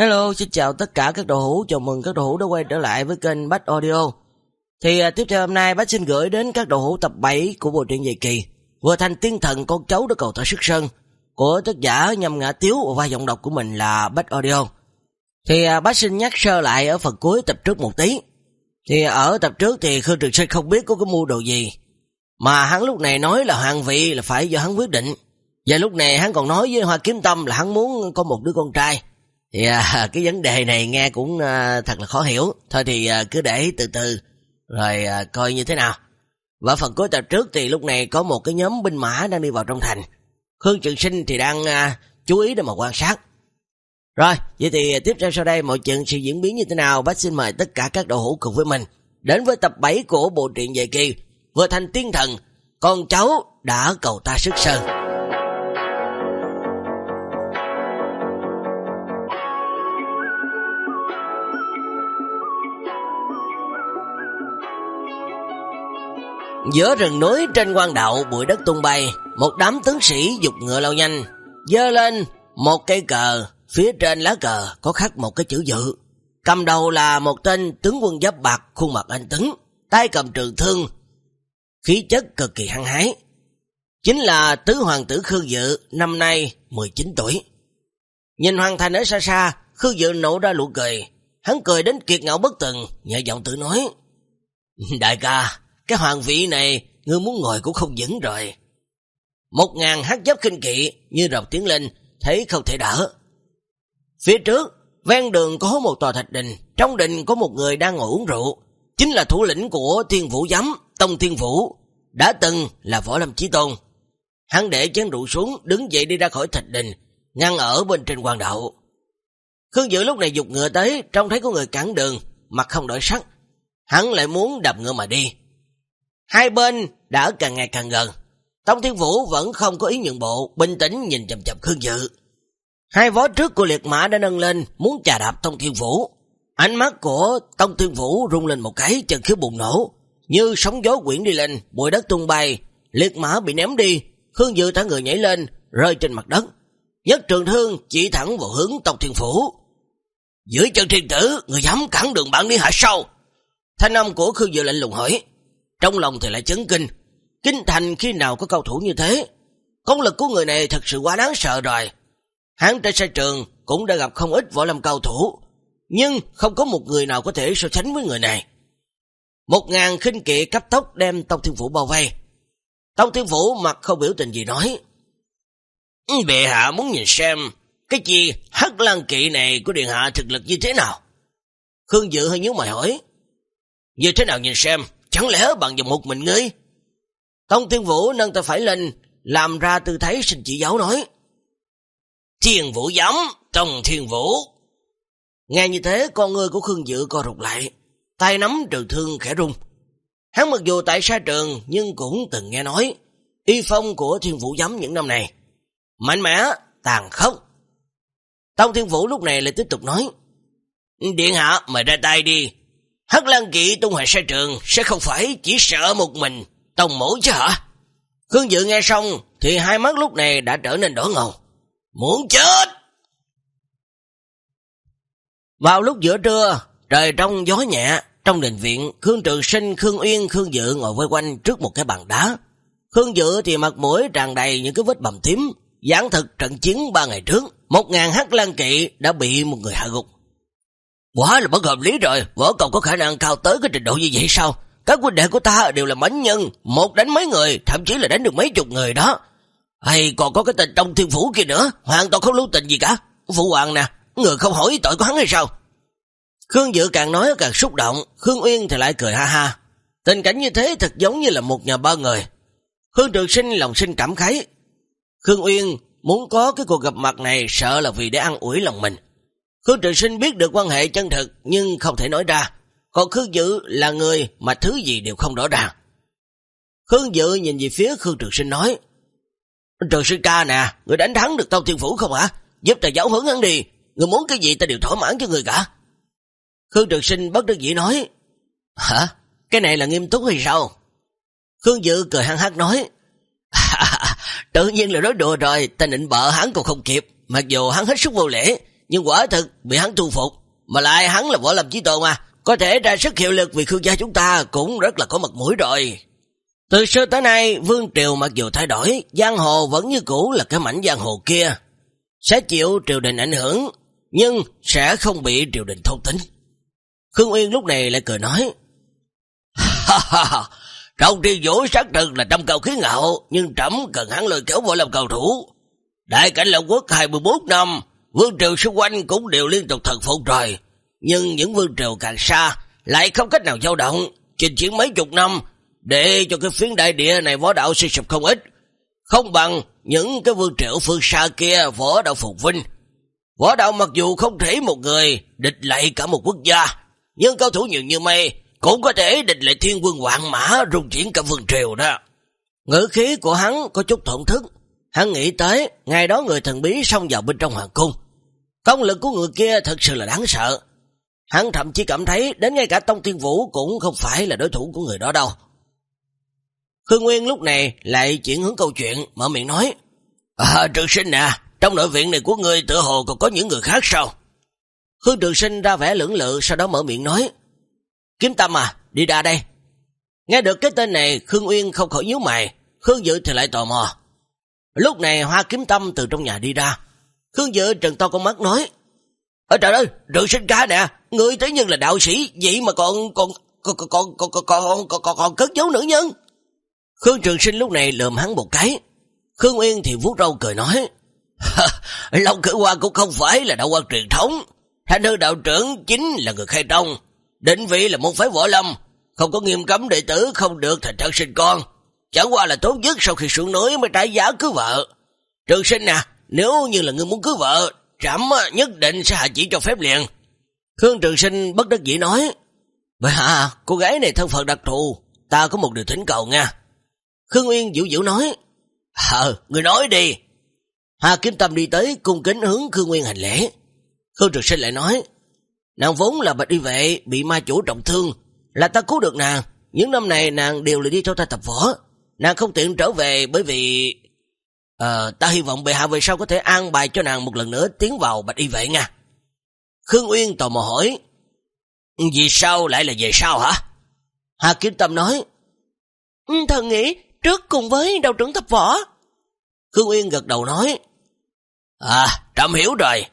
Hello, xin chào tất cả các đồ hữu, chào mừng các đồ hữu đã quay trở lại với kênh Bách Audio. Thì à, tiếp theo hôm nay Bách xin gửi đến các đồ hữu tập 7 của bộ truyện dài kỳ Vừa thành tiên thần con cháu đã cầu ta sức sơn của tác giả nhâm ngã tiếu và giọng đọc của mình là Bách Audio. Thì à, Bách xin nhắc sơ lại ở phần cuối tập trước một tí. Thì à, ở tập trước thì Khương Trường Sinh không biết có cái mua đồ gì. Mà hắn lúc này nói là hoàng vị là phải do hắn quyết định. Và lúc này hắn còn nói với Hoa Kiếm Tâm là hắn muốn có một đứa con trai. Thì à, cái vấn đề này nghe cũng à, thật là khó hiểu. Thôi thì à, cứ để từ từ rồi à, coi như thế nào. Và phần cuối tập trước thì lúc này có một cái nhóm binh mã đang đi vào trong thành. Khương Trường Sinh thì đang à, chú ý để mà quan sát. Rồi, vậy thì tiếp theo sau đây mọi chuyện sẽ diễn biến như thế nào? Bác xin mời tất cả các đội hữu cùng với mình đến với tập 7 của bộ truyện dài kỳ Vừa thành tiên thần, con cháu đã cầu ta sức sơn. Giữa rừng núi trên quan đạo bụi đất tung bay, một đám tướng sĩ dục ngựa lao nhanh, dơ lên một cây cờ, phía trên lá cờ có khắc một cái chữ dự. Cầm đầu là một tên tướng quân giáp bạc, khuôn mặt anh tứng, tay cầm trường thương, khí chất cực kỳ hăng hái. Chính là tứ hoàng tử Khương Dự, năm nay 19 tuổi. Nhìn hoàng thành ở xa xa, Khương Dự nổ ra lụ cười. Hắn cười đến kiệt ngạo bất từng, nhẹ giọng tự nói. Đại ca, cái hoàng vị này, ngươi muốn ngồi cũng không vững rồi. Một ngàn hát giáp kinh kỵ như rồng tiếng lên, thấy không thể đỡ. Phía trước, ven đường có một tòa thạch đình, trong đình có một người đang ngồi uống rượu, chính là thủ lĩnh của thiên vũ giám, Tông Thiên Vũ, đã từng là Võ Lâm Chí Tôn. Hắn để chén rượu xuống, đứng dậy đi ra khỏi thạch đình, ngăn ở bên trên hoàng đạo. Khương Dự lúc này dục ngựa tới, trông thấy có người cản đường, mặt không đổi sắc. Hắn lại muốn đạp ngựa mà đi. Hai bên đã càng ngày càng gần. Tông Thiên Vũ vẫn không có ý nhượng bộ, bình tĩnh nhìn chầm chầm Khương Dự. Hai vó trước của liệt mã đã nâng lên, muốn chà đạp Tông Thiên Vũ. Ánh mắt của Tông Thiên Vũ rung lên một cái, chân khiếu bùng nổ. Như sóng gió quyển đi lên, bụi đất tung bay, liệt mã bị ném đi, Khương Dự thả người nhảy lên, rơi trên mặt đất. Nhất trường thương chỉ thẳng vào hướng Tông Thiên Vũ. Dưới chân thiên tử, người dám cản đường bạn đi hạ sau. Thanh âm của Khương Dự lạnh lùng hỏi. Trong lòng thì lại chấn kinh. Kinh thành khi nào có cầu thủ như thế? Công lực của người này thật sự quá đáng sợ rồi. Hắn trên sân trường cũng đã gặp không ít võ lâm cao thủ. Nhưng không có một người nào có thể so sánh với người này. Một ngàn khinh kỵ cấp tốc đem Tông Thiên Phủ bao vây. Tông Thiên Phủ mặt không biểu tình gì nói. Ừ, bệ hạ muốn nhìn xem cái chi hắc lan kỵ này của Điện Hạ thực lực như thế nào? Khương Dự hơi nhớ mày hỏi. Như thế nào nhìn xem, chẳng lẽ bằng dùng một mình ngươi? Tông Thiên Vũ nâng tay phải lên, làm ra tư thái xin chỉ giáo nói. Thiên Vũ giấm, Tông Thiên Vũ. Nghe như thế, con ngươi của Khương Dự co rụt lại, tay nắm trường thương khẽ rung. Hắn mặc dù tại xa trường, nhưng cũng từng nghe nói, y phong của Thiên Vũ giấm những năm này. Mạnh mẽ, tàn khốc. Tông Thiên Vũ lúc này lại tiếp tục nói, Điện hạ mời ra tay đi, Hắc Lan Kỵ tung hoài sa trường sẽ không phải chỉ sợ một mình tông mổ chứ hả? Khương Dự nghe xong thì hai mắt lúc này đã trở nên đỏ ngầu. Muốn chết! Vào lúc giữa trưa, trời trong gió nhẹ, trong đình viện, Khương Trường Sinh, Khương Uyên, Khương Dự ngồi vây quanh trước một cái bàn đá. Khương Dự thì mặt mũi tràn đầy những cái vết bầm tím, giảng thực trận chiến ba ngày trước, một ngàn hắc lan kỵ đã bị một người hạ gục. Quá là bất hợp lý rồi, võ công có khả năng cao tới cái trình độ như vậy sao? Các huynh đệ của ta đều là mánh nhân, một đánh mấy người, thậm chí là đánh được mấy chục người đó. Hay còn có cái tên trong thiên phủ kia nữa, hoàn toàn không lưu tình gì cả. Phụ hoàng nè, người không hỏi tội của hắn hay sao? Khương Dự càng nói càng xúc động, Khương Uyên thì lại cười ha ha. Tình cảnh như thế thật giống như là một nhà ba người. Khương Trường Sinh lòng sinh cảm khái. Khương Uyên muốn có cái cuộc gặp mặt này sợ là vì để ăn ủi lòng mình. Khương Trường Sinh biết được quan hệ chân thực nhưng không thể nói ra. Còn Khương Dự là người mà thứ gì đều không rõ ràng. Khương Dự nhìn về phía Khương Trường Sinh nói Trường Sinh ca nè, người đánh thắng được Tông Thiên Phủ không hả? Giúp ta giáo hướng hắn đi, người muốn cái gì ta đều thỏa mãn cho người cả. Khương Trường Sinh bất đắc dĩ nói Hả? Cái này là nghiêm túc hay sao? Khương Dự cười hăng hắc nói Tự nhiên là nói đùa rồi Ta định bợ hắn còn không kịp Mặc dù hắn hết sức vô lễ nhưng quả thực bị hắn thu phục, mà lại hắn là võ lâm chí tôn mà, có thể ra sức hiệu lực vì Khương gia chúng ta cũng rất là có mặt mũi rồi. Từ xưa tới nay, Vương Triều mặc dù thay đổi, giang hồ vẫn như cũ là cái mảnh giang hồ kia. Sẽ chịu triều đình ảnh hưởng, nhưng sẽ không bị triều đình thôn tính. Khương Uyên lúc này lại cười nói, Ha ha trong triều vũ xác thực là trăm cầu khí ngạo, nhưng trẫm cần hắn lời kéo võ làm cầu thủ. Đại cảnh lộng Quốc 24 năm, vương triều xung quanh cũng đều liên tục thần phục rồi. Nhưng những vương triều càng xa, lại không cách nào dao động, trình chiến mấy chục năm, để cho cái phiến đại địa này võ đạo suy sụp không ít. Không bằng những cái vương triều phương xa kia võ đạo phục vinh. Võ đạo mặc dù không thể một người địch lại cả một quốc gia, nhưng cao thủ nhiều như mây cũng có thể địch lại thiên quân hoàng mã rung chuyển cả vương triều đó. Ngữ khí của hắn có chút thổn thức, hắn nghĩ tới ngày đó người thần bí xông vào bên trong hoàng cung. Công lực của người kia thật sự là đáng sợ. Hắn thậm chí cảm thấy đến ngay cả Tông Thiên Vũ cũng không phải là đối thủ của người đó đâu. Khương Nguyên lúc này lại chuyển hướng câu chuyện, mở miệng nói. À, trường sinh nè, trong nội viện này của ngươi tự hồ còn có những người khác sao? Khương Trường Sinh ra vẻ lưỡng lự, sau đó mở miệng nói. Kiếm Tâm à, đi ra đây. Nghe được cái tên này, Khương Uyên không khỏi nhíu mày, Khương Dự thì lại tò mò. Lúc này Hoa Kiếm Tâm từ trong nhà đi ra. Khương Dự trần to con mắt nói. ở trời ơi, rượu Sinh ca nè, người tới nhân là đạo sĩ, vậy mà còn còn còn còn còn còn còn còn còn, còn cất giấu nữ nhân. Khương Trường Sinh lúc này lườm hắn một cái. Khương Uyên thì vuốt râu cười nói. Long Cử Hoa cũng không phải là đạo quan truyền thống. Thanh hư đạo trưởng chính là người khai tông. Định vị là một phái võ lâm. Không có nghiêm cấm đệ tử không được thành thân sinh con. Chẳng qua là tốt nhất sau khi xuống núi mới trả giá cưới vợ. Trường sinh nè, nếu như là người muốn cưới vợ, trẫm à, nhất định sẽ hạ chỉ cho phép liền. Khương Trường Sinh bất đắc dĩ nói. Vậy hạ, cô gái này thân phận đặc thù, ta có một điều thỉnh cầu nha. Khương Uyên dịu dịu nói. Ờ, người nói đi. Hà Kiếm Tâm đi tới cung kính hướng Khương Nguyên hành lễ. Khương Trường Sinh lại nói, nàng vốn là bạch y vệ, bị ma chủ trọng thương, là ta cứu được nàng. Những năm này nàng đều là đi theo ta tập võ. Nàng không tiện trở về bởi vì... À, ta hy vọng bệ hạ về sau có thể an bài cho nàng một lần nữa tiến vào bạch y vệ nha. Khương Uyên tò mò hỏi, vì sao lại là về sau hả? Hà Kiếm Tâm nói, ừ, Thần nghĩ trước cùng với đầu trưởng tập võ. Khương Uyên gật đầu nói, À, trầm hiểu rồi.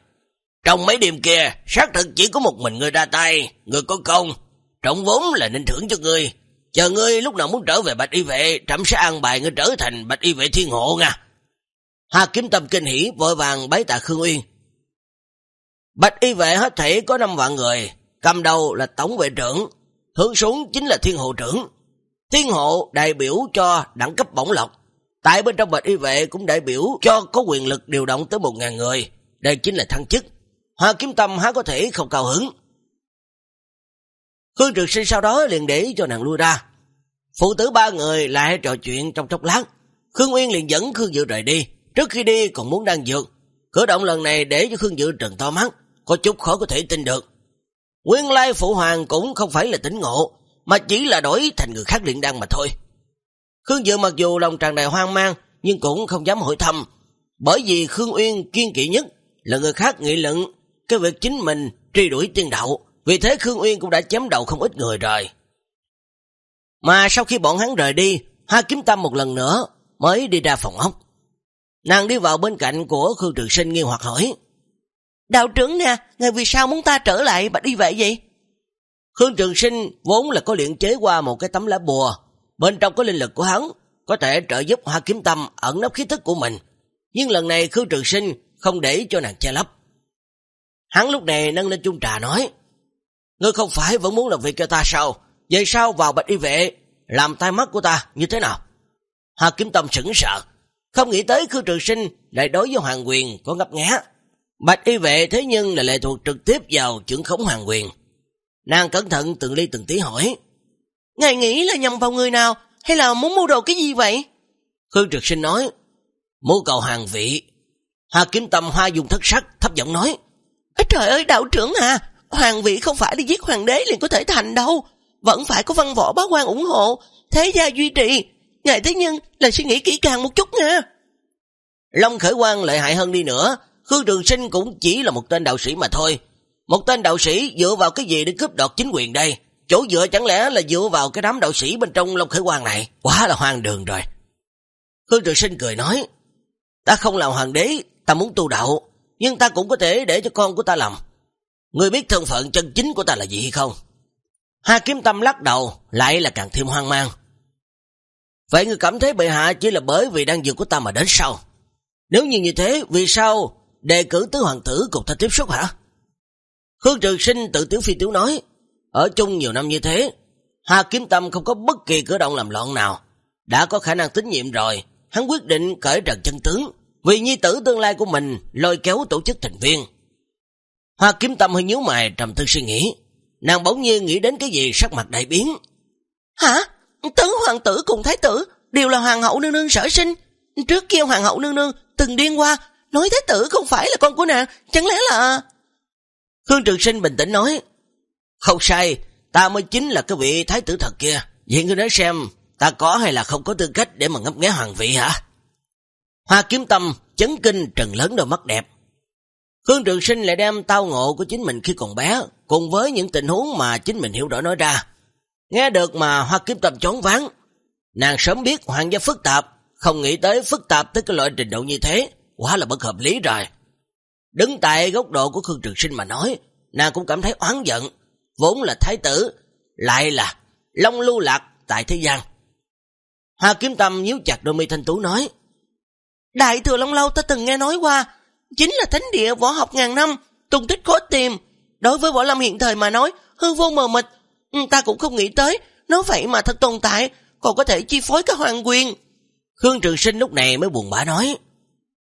Trong mấy đêm kia, xác thực chỉ có một mình người ra tay, người có công. Trọng vốn là nên thưởng cho ngươi. Chờ ngươi lúc nào muốn trở về Bạch Y Vệ, trẫm sẽ an bài ngươi trở thành Bạch Y Vệ Thiên Hộ nha. Hà Kiếm Tâm kinh hỉ vội vàng bái tạ Khương Uyên. Bạch Y Vệ hết thể có 5 vạn người, cầm đầu là Tổng Vệ Trưởng, hướng xuống chính là Thiên Hộ Trưởng. Thiên Hộ đại biểu cho đẳng cấp bổng lộc, Tại bên trong bạch y vệ cũng đại biểu cho có quyền lực điều động tới 1.000 người. Đây chính là thăng chức. Hoa kiếm tâm há có thể không cao hứng. Khương Trực Sinh sau đó liền để cho nàng lui ra. Phụ tử ba người lại trò chuyện trong chốc lát. Khương Nguyên liền dẫn Khương Dự rời đi. Trước khi đi còn muốn đang dược. Cử động lần này để cho Khương Dự trần to mắt. Có chút khó có thể tin được. Nguyên lai Phụ Hoàng cũng không phải là tỉnh ngộ. Mà chỉ là đổi thành người khác luyện đăng mà thôi. Khương Dự mặc dù lòng tràn đầy hoang mang, nhưng cũng không dám hỏi thăm, bởi vì Khương Uyên kiên kỵ nhất là người khác nghị luận cái việc chính mình truy đuổi tiên đạo, vì thế Khương Uyên cũng đã chém đầu không ít người rồi. Mà sau khi bọn hắn rời đi, Hoa Kiếm Tâm một lần nữa mới đi ra phòng ốc. Nàng đi vào bên cạnh của Khương Trường Sinh nghi hoặc hỏi. Đạo trưởng nè, ngày vì sao muốn ta trở lại mà đi vậy vậy? Khương Trường Sinh vốn là có luyện chế qua một cái tấm lá bùa, Bên trong có linh lực của hắn, có thể trợ giúp Hoa Kiếm Tâm ẩn nấp khí thức của mình. Nhưng lần này Khương Trường Sinh không để cho nàng che lấp. Hắn lúc này nâng lên chung trà nói, Ngươi không phải vẫn muốn làm việc cho ta sao? Vậy sao vào bạch y vệ, làm tai mắt của ta như thế nào? Hà Kiếm Tâm sững sợ, không nghĩ tới Khương Trường Sinh lại đối với Hoàng Quyền có ngấp ngá. Bạch y vệ thế nhưng là lệ thuộc trực tiếp vào trưởng khống Hoàng Quyền. Nàng cẩn thận từng ly từng tí hỏi, Ngài nghĩ là nhầm vào người nào hay là muốn mua đồ cái gì vậy? Khương Trực Sinh nói, mua cầu hàng vị. Hà Kiếm Tâm Hoa dùng thất sắc, thấp giọng nói, Trời ơi đạo trưởng à, hoàng vị không phải đi giết hoàng đế liền có thể thành đâu. Vẫn phải có văn võ bá quan ủng hộ, thế gia duy trì. Ngài thế nhân là suy nghĩ kỹ càng một chút nha. Long khởi quan lợi hại hơn đi nữa, Khương Trường Sinh cũng chỉ là một tên đạo sĩ mà thôi. Một tên đạo sĩ dựa vào cái gì để cướp đoạt chính quyền đây? Chỗ dựa chẳng lẽ là dựa vào cái đám đạo sĩ bên trong Long Khởi Quan này? Quá là hoang đường rồi. Khương Trường Sinh cười nói, ta không làm hoàng đế, ta muốn tu đạo, nhưng ta cũng có thể để cho con của ta làm. Người biết thân phận chân chính của ta là gì không? Ha Kiếm Tâm lắc đầu, lại là càng thêm hoang mang. Vậy người cảm thấy bệ hạ chỉ là bởi vì đang dược của ta mà đến sau. Nếu như như thế, vì sao đề cử tứ hoàng tử cùng ta tiếp xúc hả? Khương Trường Sinh tự tiểu phi tiểu nói, ở chung nhiều năm như thế, Hà Kiếm Tâm không có bất kỳ cử động làm loạn nào. Đã có khả năng tín nhiệm rồi, hắn quyết định cởi trần chân tướng, vì nhi tử tương lai của mình lôi kéo tổ chức thành viên. Hoa Kiếm Tâm hơi nhíu mày trầm tư suy nghĩ, nàng bỗng nhiên nghĩ đến cái gì sắc mặt đại biến. Hả? Tứ hoàng tử cùng thái tử đều là hoàng hậu nương nương sở sinh. Trước kia hoàng hậu nương nương từng điên qua, nói thái tử không phải là con của nàng, chẳng lẽ là... Khương Trường Sinh bình tĩnh nói, không sai, ta mới chính là cái vị thái tử thật kia. Vậy ngươi nói xem, ta có hay là không có tư cách để mà ngấp nghé hoàng vị hả? Hoa kiếm tâm, chấn kinh trần lớn đôi mắt đẹp. Khương Trường Sinh lại đem tao ngộ của chính mình khi còn bé, cùng với những tình huống mà chính mình hiểu rõ nói ra. Nghe được mà Hoa kiếm tâm chóng ván. Nàng sớm biết hoàng gia phức tạp, không nghĩ tới phức tạp tới cái loại trình độ như thế, quá là bất hợp lý rồi. Đứng tại góc độ của Khương Trường Sinh mà nói, nàng cũng cảm thấy oán giận, vốn là thái tử, lại là long lưu lạc tại thế gian. Hoa Kiếm Tâm nhíu chặt đôi mi thanh tú nói, Đại thừa Long Lâu ta từng nghe nói qua, chính là thánh địa võ học ngàn năm, tung tích khó tìm. Đối với võ lâm hiện thời mà nói, hư vô mờ mịt, ừ, ta cũng không nghĩ tới, nó vậy mà thật tồn tại, còn có thể chi phối các hoàng quyền. Khương Trường Sinh lúc này mới buồn bã nói,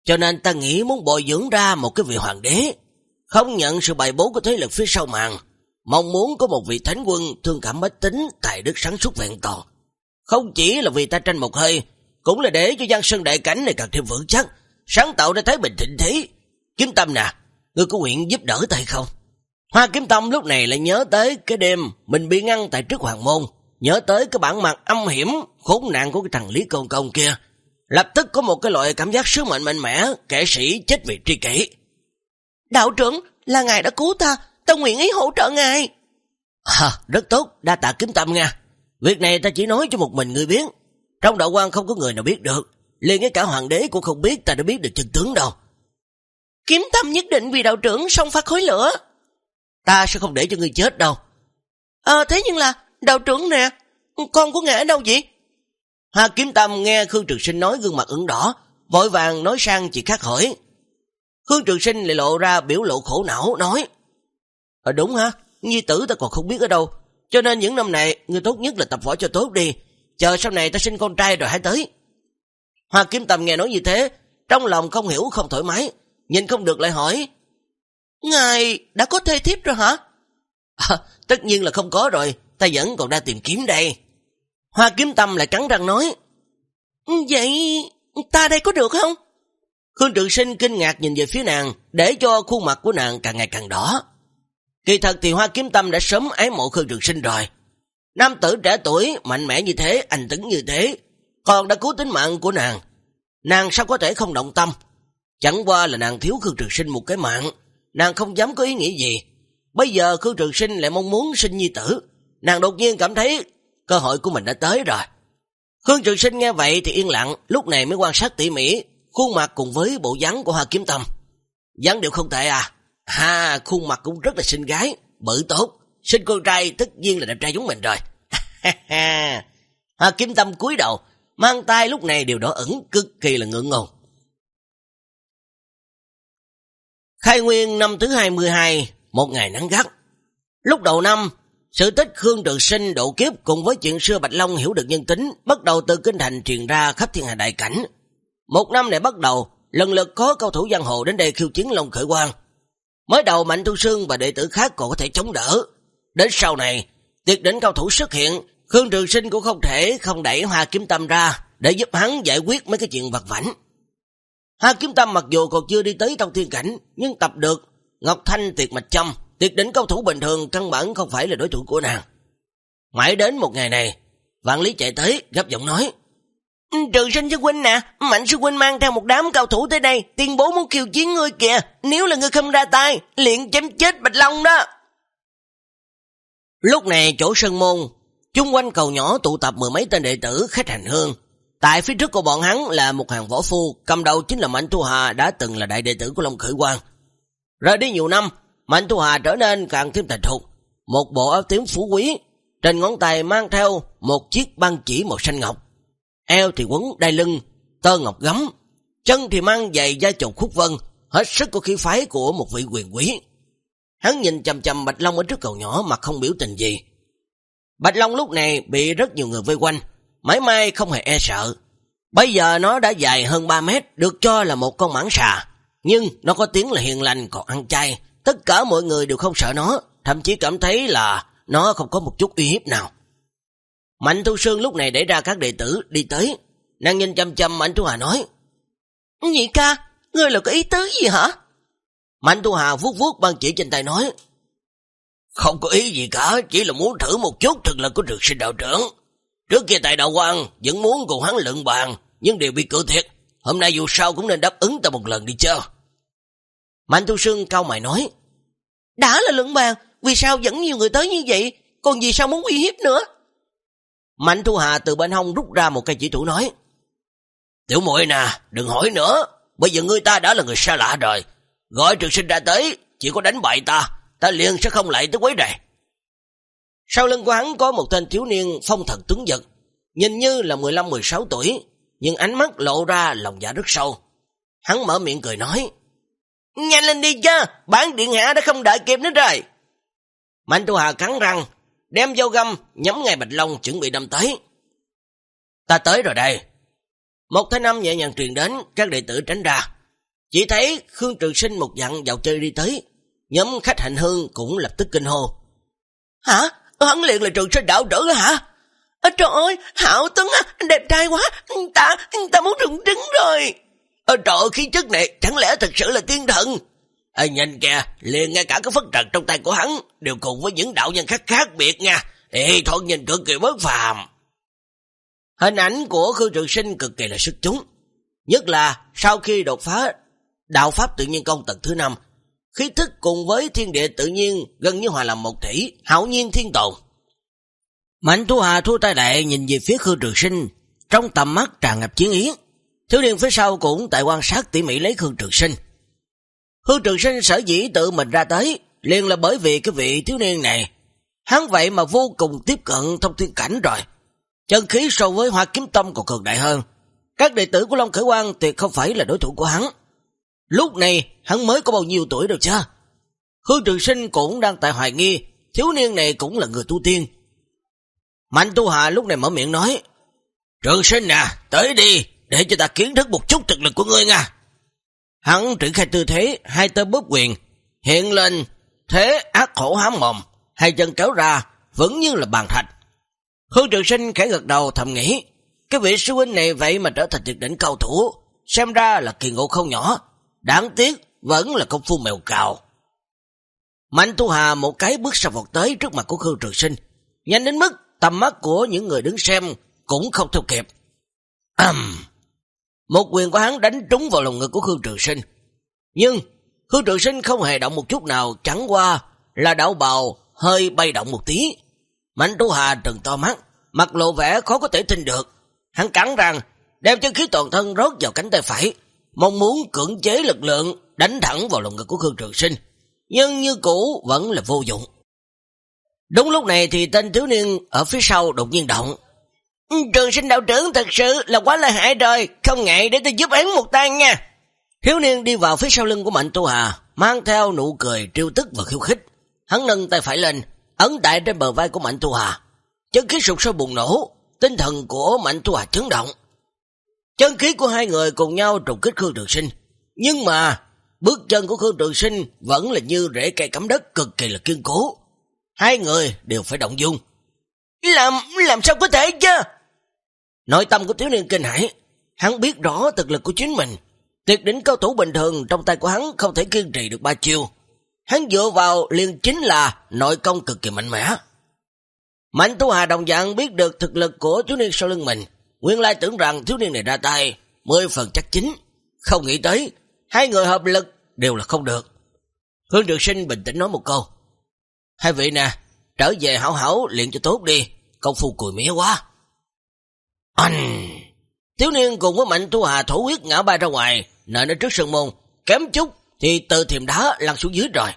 cho nên ta nghĩ muốn bồi dưỡng ra một cái vị hoàng đế, không nhận sự bài bố của thế lực phía sau màn, mong muốn có một vị thánh quân thương cảm bách tính, tài đức sáng suốt vẹn toàn. Không chỉ là vì ta tranh một hơi, cũng là để cho giang sơn đại cảnh này càng thêm vững chắc, sáng tạo ra thái bình thịnh thế. Kiếm tâm nè, ngươi có nguyện giúp đỡ tay không? Hoa kiếm tâm lúc này lại nhớ tới cái đêm mình bị ngăn tại trước hoàng môn, nhớ tới cái bản mặt âm hiểm, khốn nạn của cái thằng Lý Công Công kia. Lập tức có một cái loại cảm giác sứ mệnh mạnh mẽ, kẻ sĩ chết vì tri kỷ. Đạo trưởng, là ngài đã cứu ta, ta nguyện ý hỗ trợ ngài. À, rất tốt, đa tạ kiếm tâm nha. Việc này ta chỉ nói cho một mình người biết. Trong đạo quan không có người nào biết được. liền ngay cả hoàng đế cũng không biết ta đã biết được chân tướng đâu. Kiếm tâm nhất định vì đạo trưởng song phát khối lửa. Ta sẽ không để cho người chết đâu. Ờ thế nhưng là đạo trưởng nè, con của ngài ở đâu vậy? Hà kiếm tâm nghe Khương Trường Sinh nói gương mặt ửng đỏ, vội vàng nói sang chị khác hỏi. Khương Trường Sinh lại lộ ra biểu lộ khổ não, nói. Ờ đúng hả, nhi tử ta còn không biết ở đâu, cho nên những năm này, người tốt nhất là tập võ cho tốt đi, chờ sau này ta sinh con trai rồi hãy tới. Hoa Kiếm Tâm nghe nói như thế, trong lòng không hiểu không thoải mái, nhìn không được lại hỏi. Ngài đã có thê thiếp rồi hả? À, tất nhiên là không có rồi, ta vẫn còn đang tìm kiếm đây. Hoa Kiếm Tâm lại cắn răng nói. Vậy ta đây có được không? Khương Trường Sinh kinh ngạc nhìn về phía nàng, để cho khuôn mặt của nàng càng ngày càng đỏ. Kỳ thật thì Hoa Kiếm Tâm đã sớm ái mộ Khương Trường Sinh rồi. Nam tử trẻ tuổi, mạnh mẽ như thế, anh tứng như thế, còn đã cứu tính mạng của nàng. Nàng sao có thể không động tâm? Chẳng qua là nàng thiếu Khương Trường Sinh một cái mạng, nàng không dám có ý nghĩ gì. Bây giờ Khương Trường Sinh lại mong muốn sinh nhi tử, nàng đột nhiên cảm thấy cơ hội của mình đã tới rồi. Khương Trường Sinh nghe vậy thì yên lặng, lúc này mới quan sát tỉ mỉ, khuôn mặt cùng với bộ dáng của Hoa Kiếm Tâm. dáng đều không tệ à? Ha, khuôn mặt cũng rất là xinh gái, bự tốt, sinh con trai tất nhiên là đẹp trai giống mình rồi. Hoa Kiếm Tâm cúi đầu, mang tay lúc này đều đỏ ẩn cực kỳ là ngượng ngùng. Khai nguyên năm thứ 22, một ngày nắng gắt. Lúc đầu năm, sự tích Khương Trường Sinh độ kiếp cùng với chuyện xưa Bạch Long hiểu được nhân tính bắt đầu từ kinh thành truyền ra khắp thiên hạ đại cảnh. Một năm này bắt đầu, lần lượt có cao thủ giang hồ đến đây khiêu chiến Long Khởi Quang. Mới đầu Mạnh thu Sương và đệ tử khác còn có thể chống đỡ. Đến sau này, tuyệt đỉnh cao thủ xuất hiện, Khương Trường Sinh cũng không thể không đẩy Hoa Kiếm Tâm ra để giúp hắn giải quyết mấy cái chuyện vật vảnh. Ha Kiếm Tâm mặc dù còn chưa đi tới trong thiên cảnh, nhưng tập được Ngọc Thanh tuyệt mạch châm, tuyệt đỉnh cao thủ bình thường căn bản không phải là đối thủ của nàng. Mãi đến một ngày này, Vạn Lý chạy tới, gấp giọng nói, ừ, Trường sinh sư huynh nè, Mạnh sư huynh mang theo một đám cao thủ tới đây, tuyên bố muốn kiều chiến ngươi kìa, nếu là ngươi không ra tay, liền chém chết Bạch Long đó. Lúc này chỗ sân môn, chung quanh cầu nhỏ tụ tập mười mấy tên đệ tử khách hành hương. Tại phía trước của bọn hắn là một hàng võ phu, cầm đầu chính là Mạnh Thu Hà đã từng là đại đệ tử của Long Khởi Quang. Rời đi nhiều năm, Mạnh Thu Hà trở nên càng thêm thành thục, một bộ áo tím phú quý, trên ngón tay mang theo một chiếc băng chỉ màu xanh ngọc. Eo thì quấn đai lưng, tơ ngọc gấm, chân thì mang giày da chầu khúc vân, hết sức có khí phái của một vị quyền quý. Hắn nhìn chầm chầm Bạch Long ở trước cầu nhỏ mà không biểu tình gì. Bạch Long lúc này bị rất nhiều người vây quanh, mãi mai không hề e sợ. Bây giờ nó đã dài hơn 3 mét, được cho là một con mãng xà. Nhưng nó có tiếng là hiền lành còn ăn chay. Tất cả mọi người đều không sợ nó, thậm chí cảm thấy là nó không có một chút uy hiếp nào. Mạnh Thu Sương lúc này để ra các đệ tử đi tới. Nàng nhìn chăm chăm Mạnh Thu Hà nói. Nhị ca, ngươi là có ý tứ gì hả? Mạnh Thu Hà vuốt vuốt băng chỉ trên tay nói. Không có ý gì cả, chỉ là muốn thử một chút thực lực của trực sinh đạo trưởng. Trước kia tại đạo quan vẫn muốn cùng hắn lượng bàn, nhưng đều bị cự thiệt. Hôm nay dù sao cũng nên đáp ứng ta một lần đi chơi. Mạnh Thu Sương cao mày nói. Đã là lượng bàn, vì sao vẫn nhiều người tới như vậy, còn vì sao muốn uy hiếp nữa? Mạnh Thu Hà từ bên hông rút ra một cây chỉ thủ nói. Tiểu muội nè, đừng hỏi nữa, bây giờ người ta đã là người xa lạ rồi. Gọi trường sinh ra tới, chỉ có đánh bại ta, ta liền sẽ không lại tới quấy rầy. Sau lưng của hắn có một tên thiếu niên phong thần tuấn giật, nhìn như là 15-16 tuổi, nhưng ánh mắt lộ ra lòng dạ rất sâu. Hắn mở miệng cười nói, Nhanh lên đi chứ, bán điện hạ đã không đợi kịp nữa rồi. Mạnh Tu Hà cắn răng, đem dao găm nhắm ngay Bạch Long chuẩn bị đâm tới. Ta tới rồi đây. Một thanh âm nhẹ nhàng truyền đến, các đệ tử tránh ra. Chỉ thấy Khương Trường Sinh một dặn vào chơi đi tới, nhóm khách hành hương cũng lập tức kinh hô. Hả? Hắn liền là Trường Sinh đạo trưởng hả? À, trời ơi, Hảo Tuấn á, đẹp trai quá, ta, ta muốn rụng trứng rồi. À, trời ơi, khí chất này chẳng lẽ thật sự là tiên thần? À, nhìn kìa, liền ngay cả cái phất trần trong tay của hắn đều cùng với những đạo nhân khác khác biệt nha. Ê, thôi nhìn cực kỳ bất phàm. Hình ảnh của Khương Trường Sinh cực kỳ là sức chúng. Nhất là sau khi đột phá đạo pháp tự nhiên công tầng thứ năm khí thức cùng với thiên địa tự nhiên gần như hòa làm một thể, hảo nhiên thiên tồn. Mạnh Thu Hà thu tay lại nhìn về phía Khương Trường Sinh, trong tầm mắt tràn ngập chiến ý. Thiếu niên phía sau cũng tại quan sát tỉ mỉ lấy Khương Trường Sinh. Khương Trường Sinh sở dĩ tự mình ra tới, liền là bởi vì cái vị thiếu niên này. Hắn vậy mà vô cùng tiếp cận thông thiên cảnh rồi. Chân khí so với hoa kiếm tâm còn cường đại hơn. Các đệ tử của Long Khởi Quang tuyệt không phải là đối thủ của hắn. Lúc này hắn mới có bao nhiêu tuổi rồi chứ? Khương Trường Sinh cũng đang tại hoài nghi, thiếu niên này cũng là người tu tiên. Mạnh Tu Hà lúc này mở miệng nói, Trường Sinh à, tới đi, để cho ta kiến thức một chút thực lực của ngươi nha. Hắn triển khai tư thế, hai tơ bóp quyền, hiện lên thế ác khổ hám mồm, hai chân kéo ra, vẫn như là bàn thạch. Khương Trường Sinh khẽ gật đầu thầm nghĩ, cái vị sư huynh này vậy mà trở thành tuyệt đỉnh cao thủ, xem ra là kỳ ngộ không nhỏ, đáng tiếc vẫn là công phu mèo cào. Mạnh Tu Hà một cái bước sau vọt tới trước mặt của Khương Trường Sinh, nhanh đến mức tầm mắt của những người đứng xem cũng không theo kịp. Ầm! Một quyền của hắn đánh trúng vào lòng ngực của Khương Trường Sinh. Nhưng Khương Trường Sinh không hề động một chút nào, chẳng qua là đảo bào hơi bay động một tí. Mạnh Tu Hà trừng to mắt, mặt lộ vẻ khó có thể tin được. Hắn cắn rằng đem chân khí toàn thân rót vào cánh tay phải, mong muốn cưỡng chế lực lượng đánh thẳng vào lòng ngực của Khương Trường Sinh, nhưng như cũ vẫn là vô dụng. Đúng lúc này thì tên thiếu niên ở phía sau đột nhiên động. Ừ, Trường sinh đạo trưởng thật sự là quá lợi hại rồi, không ngại để tôi giúp hắn một tay nha. Thiếu niên đi vào phía sau lưng của Mạnh Tu Hà, mang theo nụ cười triêu tức và khiêu khích. Hắn nâng tay phải lên, ấn tại trên bờ vai của Mạnh Tu Hà. Chân khí sụp sôi bùng nổ, tinh thần của Mạnh Tu Hà chấn động. Chân khí của hai người cùng nhau trùng kích Khương Trường Sinh. Nhưng mà, bước chân của Khương Trường Sinh vẫn là như rễ cây cắm đất cực kỳ là kiên cố. Hai người đều phải động dung. Làm, làm sao có thể chứ? Nội tâm của thiếu niên kinh hải, hắn biết rõ thực lực của chính mình. Tuyệt đỉnh cao thủ bình thường trong tay của hắn không thể kiên trì được ba chiêu. Hắn dựa vào liền chính là nội công cực kỳ mạnh mẽ. Mạnh Tu Hà đồng dạng biết được thực lực của thiếu niên sau lưng mình, Nguyên lai tưởng rằng thiếu niên này ra tay, mười phần chắc chính. Không nghĩ tới, hai người hợp lực đều là không được. Hương Trường Sinh bình tĩnh nói một câu. Hai vị nè, trở về hảo hảo luyện cho tốt đi, công phu cùi mía quá. Anh! Thiếu niên cùng với mạnh tu hà thổ huyết ngã bay ra ngoài, nợ nó trước sân môn, kém chút thì từ thiềm đá lăn xuống dưới rồi.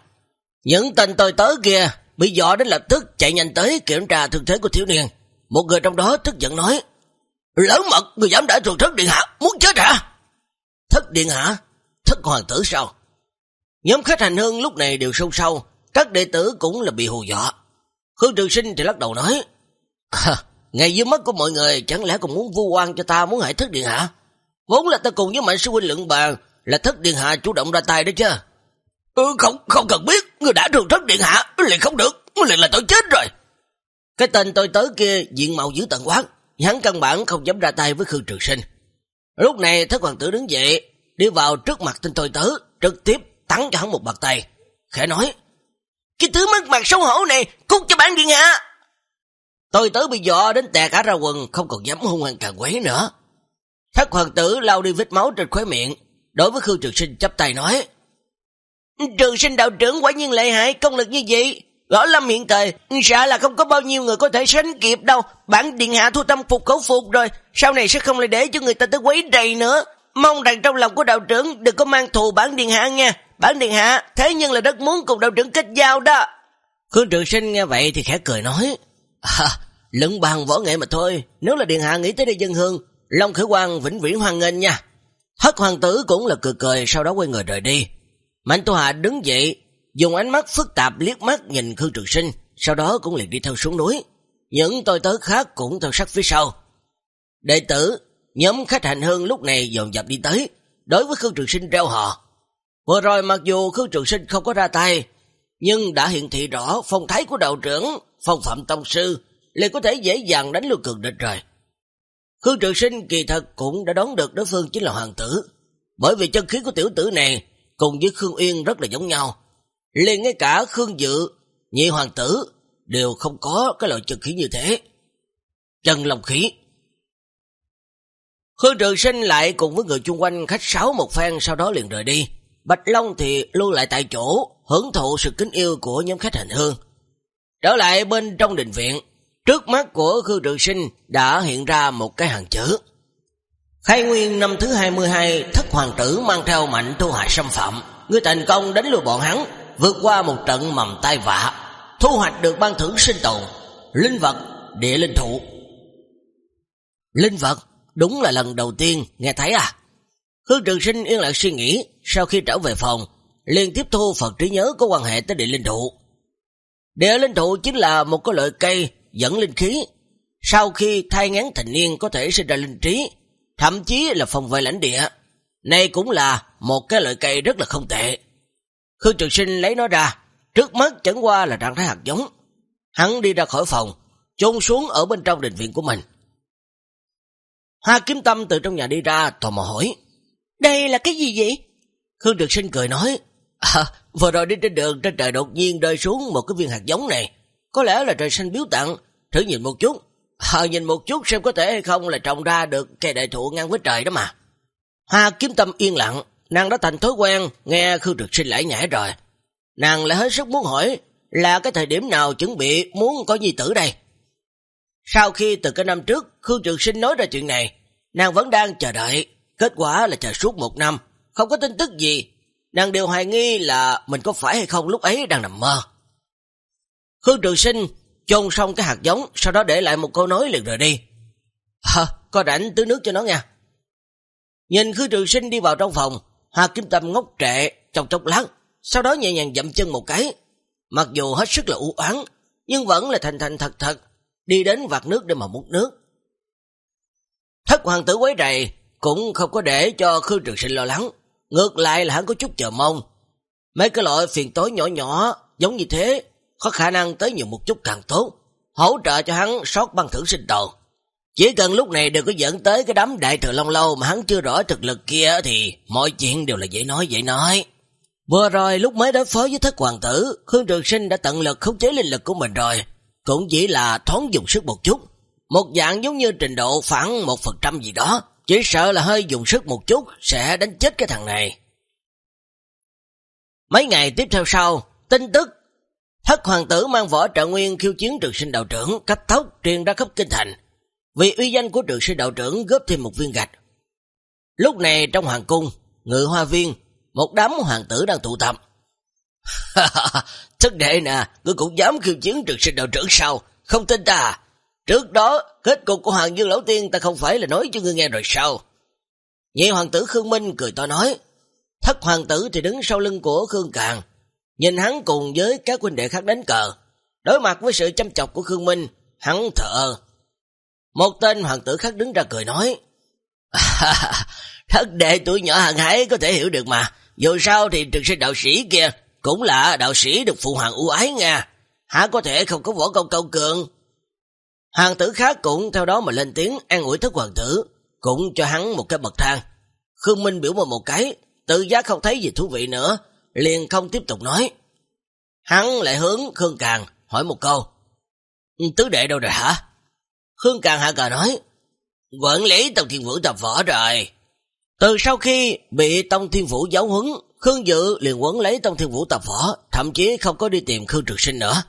Những tên tôi tới kia bị dọ đến lập tức chạy nhanh tới kiểm tra thương thế của thiếu niên. Một người trong đó tức giận nói, Lớn mật, người dám đã thuộc thất điện hạ, muốn chết hả? Thất điện hạ? Thất hoàng tử sao? Nhóm khách hành hương lúc này đều sâu sâu, các đệ tử cũng là bị hù dọa. Khương Trường Sinh thì lắc đầu nói, à, Ngay dưới mắt của mọi người chẳng lẽ còn muốn vu oan cho ta muốn hại thất điện hạ? Vốn là ta cùng với mạnh sư huynh lượng bàn là thất điện hạ chủ động ra tay đó chứ. Ừ, không không cần biết, người đã trường thất điện hạ, liền không được, liền là tội chết rồi. Cái tên tôi tới kia diện mạo dữ tận quán, hắn căn bản không dám ra tay với Khương Trường Sinh. Lúc này thất hoàng tử đứng dậy, đi vào trước mặt tên tôi tớ, trực tiếp tắn cho hắn một bạc tay, khẽ nói, Cái thứ mất mặt xấu hổ này, cút cho bản điện hạ. Tôi tớ bị dọa đến tè cả ra quần, không còn dám hung hăng càng quấy nữa. Thất hoàng tử lau đi vết máu trên khóe miệng, đối với Khương Trường Sinh chấp tay nói, Trường sinh đạo trưởng quả nhiên lợi hại, công lực như vậy, Gõ lâm hiện thời, sợ là không có bao nhiêu người có thể sánh kịp đâu. Bản điện hạ thu tâm phục khẩu phục rồi, sau này sẽ không lại để cho người ta tới quấy rầy nữa. Mong rằng trong lòng của đạo trưởng đừng có mang thù bản điện hạ nha. Bản điện hạ, thế nhưng là rất muốn cùng đạo trưởng kết giao đó. Khương trường sinh nghe vậy thì khẽ cười nói, à, lẫn bàn võ nghệ mà thôi, nếu là điện hạ nghĩ tới đây dân hương, Long Khởi Quang vĩnh viễn hoan nghênh nha. hất hoàng tử cũng là cười cười, sau đó quay người rời đi. Mạnh Tu Hạ đứng dậy, dùng ánh mắt phức tạp liếc mắt nhìn Khương Trường Sinh, sau đó cũng liền đi theo xuống núi. Những tôi tớ khác cũng theo sát phía sau. Đệ tử, nhóm khách hành hương lúc này dồn dập đi tới, đối với Khương Trường Sinh reo hò. Vừa rồi mặc dù Khương Trường Sinh không có ra tay, nhưng đã hiện thị rõ phong thái của đạo trưởng, phong phạm tông sư, liền có thể dễ dàng đánh lưu cường địch rồi. Khương Trường Sinh kỳ thật cũng đã đón được đối phương chính là hoàng tử, bởi vì chân khí của tiểu tử này cùng với Khương Uyên rất là giống nhau, liền ngay cả Khương Dự, nhị hoàng tử đều không có cái loại chân khí như thế. Chân lòng khí. Khương Trường Sinh lại cùng với người chung quanh khách sáo một phen sau đó liền rời đi. Bạch Long thì lưu lại tại chỗ, hưởng thụ sự kính yêu của nhóm khách hành hương. Trở lại bên trong đình viện, trước mắt của Khương Trường Sinh đã hiện ra một cái hàng chữ. Khai nguyên năm thứ 22, thất hoàng tử mang theo mạnh thu hại xâm phạm. Ngươi thành công đánh lùi bọn hắn, vượt qua một trận mầm tai vạ, thu hoạch được ban thưởng sinh tồn, linh vật, địa linh thụ. Linh vật, đúng là lần đầu tiên nghe thấy à? Hương Trường Sinh yên lặng suy nghĩ, sau khi trở về phòng, liền tiếp thu Phật trí nhớ có quan hệ tới địa linh thụ. Địa linh thụ chính là một cái loại cây dẫn linh khí, sau khi thai ngán thành niên có thể sinh ra linh trí, thậm chí là phòng vệ lãnh địa. Này cũng là một cái loại cây rất là không tệ. Khương Trường Sinh lấy nó ra, trước mắt chẳng qua là trạng thái hạt giống. Hắn đi ra khỏi phòng, chôn xuống ở bên trong đình viện của mình. Hoa kiếm tâm từ trong nhà đi ra, tò mò hỏi. Đây là cái gì vậy? Khương Trường Sinh cười nói. À, vừa rồi đi trên đường trên trời đột nhiên rơi xuống một cái viên hạt giống này. Có lẽ là trời xanh biếu tặng, thử nhìn một chút. À, nhìn một chút xem có thể hay không là trồng ra được cây đại thụ ngang với trời đó mà. Hoa kiếm tâm yên lặng, nàng đã thành thói quen nghe Khương Trực Sinh lại nhảy rồi. Nàng lại hết sức muốn hỏi là cái thời điểm nào chuẩn bị muốn có nhi tử đây. Sau khi từ cái năm trước Khương Trường Sinh nói ra chuyện này, nàng vẫn đang chờ đợi. Kết quả là chờ suốt một năm, không có tin tức gì. Nàng đều hoài nghi là mình có phải hay không lúc ấy đang nằm mơ. Khương Trường Sinh chôn xong cái hạt giống, sau đó để lại một câu nói liền rời đi. Hờ, có rảnh tưới nước cho nó nha. Nhìn Khương Trường Sinh đi vào trong phòng, Hà Kim Tâm ngốc trệ trong chốc lát, sau đó nhẹ nhàng dậm chân một cái. Mặc dù hết sức là u oán, nhưng vẫn là thành thành thật thật, đi đến vạt nước để mà múc nước. Thất hoàng tử quấy rầy cũng không có để cho Khương Trường Sinh lo lắng, ngược lại là hắn có chút chờ mong. Mấy cái loại phiền tối nhỏ nhỏ giống như thế, có khả năng tới nhiều một chút càng tốt, hỗ trợ cho hắn sót băng thưởng sinh tồn. Chỉ cần lúc này đừng có dẫn tới cái đám đại thừa long lâu mà hắn chưa rõ thực lực kia thì mọi chuyện đều là dễ nói dễ nói. Vừa rồi lúc mới đối phó với thất hoàng tử, Khương Trường Sinh đã tận lực khống chế linh lực của mình rồi, cũng chỉ là thoáng dùng sức một chút. một dạng giống như trình độ khoảng 1% gì đó, chỉ sợ là hơi dùng sức một chút sẽ đánh chết cái thằng này. Mấy ngày tiếp theo sau, tin tức Thất hoàng tử mang võ trợ nguyên khiêu chiến trường sinh đạo trưởng cấp tốc truyền ra khắp kinh thành. Vì uy danh của trường sư đạo trưởng góp thêm một viên gạch. Lúc này trong hoàng cung, ngự hoa viên, một đám hoàng tử đang tụ tập. Thất đệ nè, ngươi cũng dám khiêu chiến trường sư đạo trưởng sao? Không tin ta à? Trước đó, kết cục của Hoàng Dương Lão Tiên ta không phải là nói cho ngươi nghe rồi sao? Nhị hoàng tử Khương Minh cười to nói, thất hoàng tử thì đứng sau lưng của Khương Càng, nhìn hắn cùng với các huynh đệ khác đánh cờ, đối mặt với sự chăm chọc của Khương Minh, hắn thở một tên hoàng tử khác đứng ra cười nói, thất đệ tuổi nhỏ hàng hải có thể hiểu được mà, dù sao thì trực sinh đạo sĩ kia cũng là đạo sĩ được phụ hoàng ưu ái nha, hả có thể không có võ công cao cường. Hoàng tử khác cũng theo đó mà lên tiếng an ủi thất hoàng tử, cũng cho hắn một cái bậc thang. Khương Minh biểu một một cái, tự giác không thấy gì thú vị nữa, liền không tiếp tục nói. Hắn lại hướng Khương Càng hỏi một câu. Tứ đệ đâu rồi hả? Khương Càng hạ cờ nói. Vẫn lý Tông Thiên Vũ tập võ rồi. Từ sau khi bị Tông Thiên Vũ giáo huấn, Khương Dự liền quấn lấy Tông Thiên Vũ tập võ, thậm chí không có đi tìm Khương Trực Sinh nữa.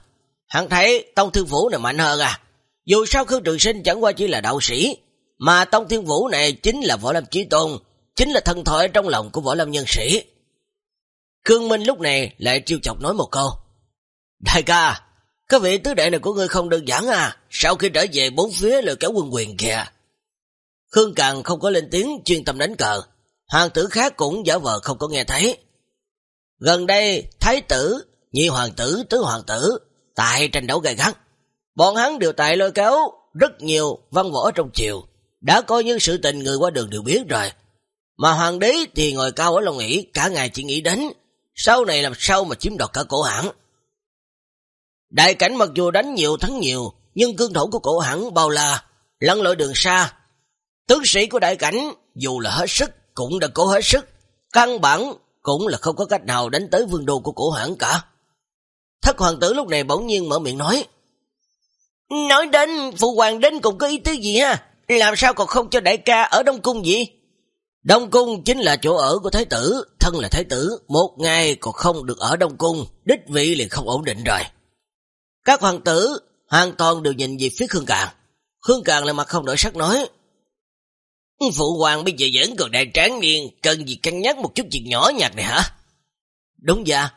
Hắn thấy Tông Thiên Vũ này mạnh hơn à. Dù sao Khương trực Sinh chẳng qua chỉ là đạo sĩ, mà Tông Thiên Vũ này chính là Võ Lâm Chí Tôn, chính là thần thoại trong lòng của Võ Lâm nhân sĩ. Khương Minh lúc này lại chiêu chọc nói một câu. Đại ca, cái vị tứ đệ này của ngươi không đơn giản à, sau khi trở về bốn phía lừa kéo quân quyền kìa. Khương Càng không có lên tiếng chuyên tâm đánh cờ, hoàng tử khác cũng giả vờ không có nghe thấy. Gần đây, thái tử, nhị hoàng tử, tứ hoàng tử, tại tranh đấu gay gắt. Bọn hắn đều tại lôi kéo rất nhiều văn võ trong triều, đã có những sự tình người qua đường đều biết rồi. Mà hoàng đế thì ngồi cao ở lòng nghĩ, cả ngày chỉ nghĩ đến, sau này làm sao mà chiếm đoạt cả cổ hãng. Đại cảnh mặc dù đánh nhiều thắng nhiều, nhưng cương thủ của cổ hẳn bao la, lăn lội đường xa. Tướng sĩ của đại cảnh, dù là hết sức, cũng đã cố hết sức, căn bản cũng là không có cách nào đánh tới vương đô của cổ hãng cả. Thất hoàng tử lúc này bỗng nhiên mở miệng nói, Nói đến phụ hoàng đến cùng có ý tứ gì ha? Làm sao còn không cho đại ca ở Đông Cung vậy? Đông Cung chính là chỗ ở của Thái tử, thân là Thái tử, một ngày còn không được ở Đông Cung, đích vị liền không ổn định rồi. Các hoàng tử hoàn toàn đều nhìn về phía Khương Càng. Khương Càng lại mặt không đổi sắc nói, Phụ hoàng bây giờ vẫn còn đại tráng niên, cần gì cân nhắc một chút chuyện nhỏ nhặt này hả? Đúng dạ,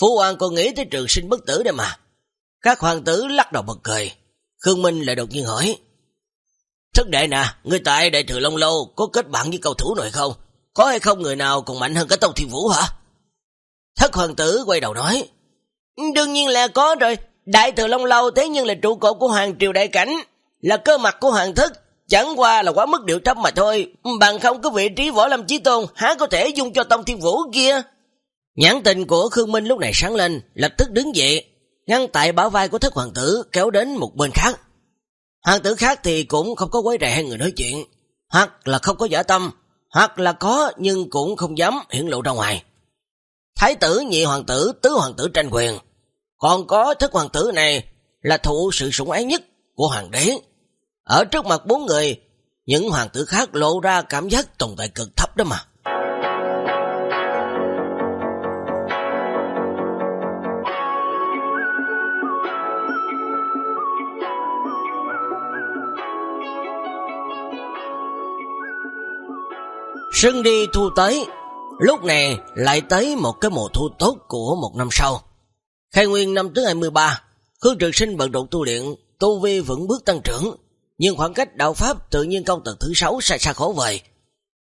Phụ hoàng còn nghĩ tới trường sinh bất tử đây mà. Các hoàng tử lắc đầu bật cười. Khương Minh lại đột nhiên hỏi, Thất đệ nè, người tại đại thừa Long Lâu có kết bạn với cầu thủ nội không? Có hay không người nào còn mạnh hơn cả Tông Thiên Vũ hả? Thất hoàng tử quay đầu nói, Đương nhiên là có rồi, đại thừa Long Lâu thế nhưng là trụ cột của Hoàng Triều Đại Cảnh, là cơ mặt của Hoàng Thất, chẳng qua là quá mức điệu thấp mà thôi, bằng không có vị trí võ lâm chí tôn, há có thể dùng cho Tông Thiên Vũ kia. Nhãn tình của Khương Minh lúc này sáng lên, lập tức đứng dậy, ngăn tại bảo vai của thất hoàng tử kéo đến một bên khác. Hoàng tử khác thì cũng không có quấy rầy hai người nói chuyện, hoặc là không có giả tâm, hoặc là có nhưng cũng không dám hiển lộ ra ngoài. Thái tử, nhị hoàng tử, tứ hoàng tử tranh quyền, còn có thất hoàng tử này là thụ sự sủng ái nhất của hoàng đế. Ở trước mặt bốn người, những hoàng tử khác lộ ra cảm giác tồn tại cực thấp đó mà. Sưng đi thu tới, lúc này lại tới một cái mùa thu tốt của một năm sau. Khai nguyên năm thứ 23, Khương Trực Sinh bận rộn tu luyện, tu vi vẫn bước tăng trưởng, nhưng khoảng cách đạo Pháp tự nhiên công tầng thứ 6 xa xa khó vời.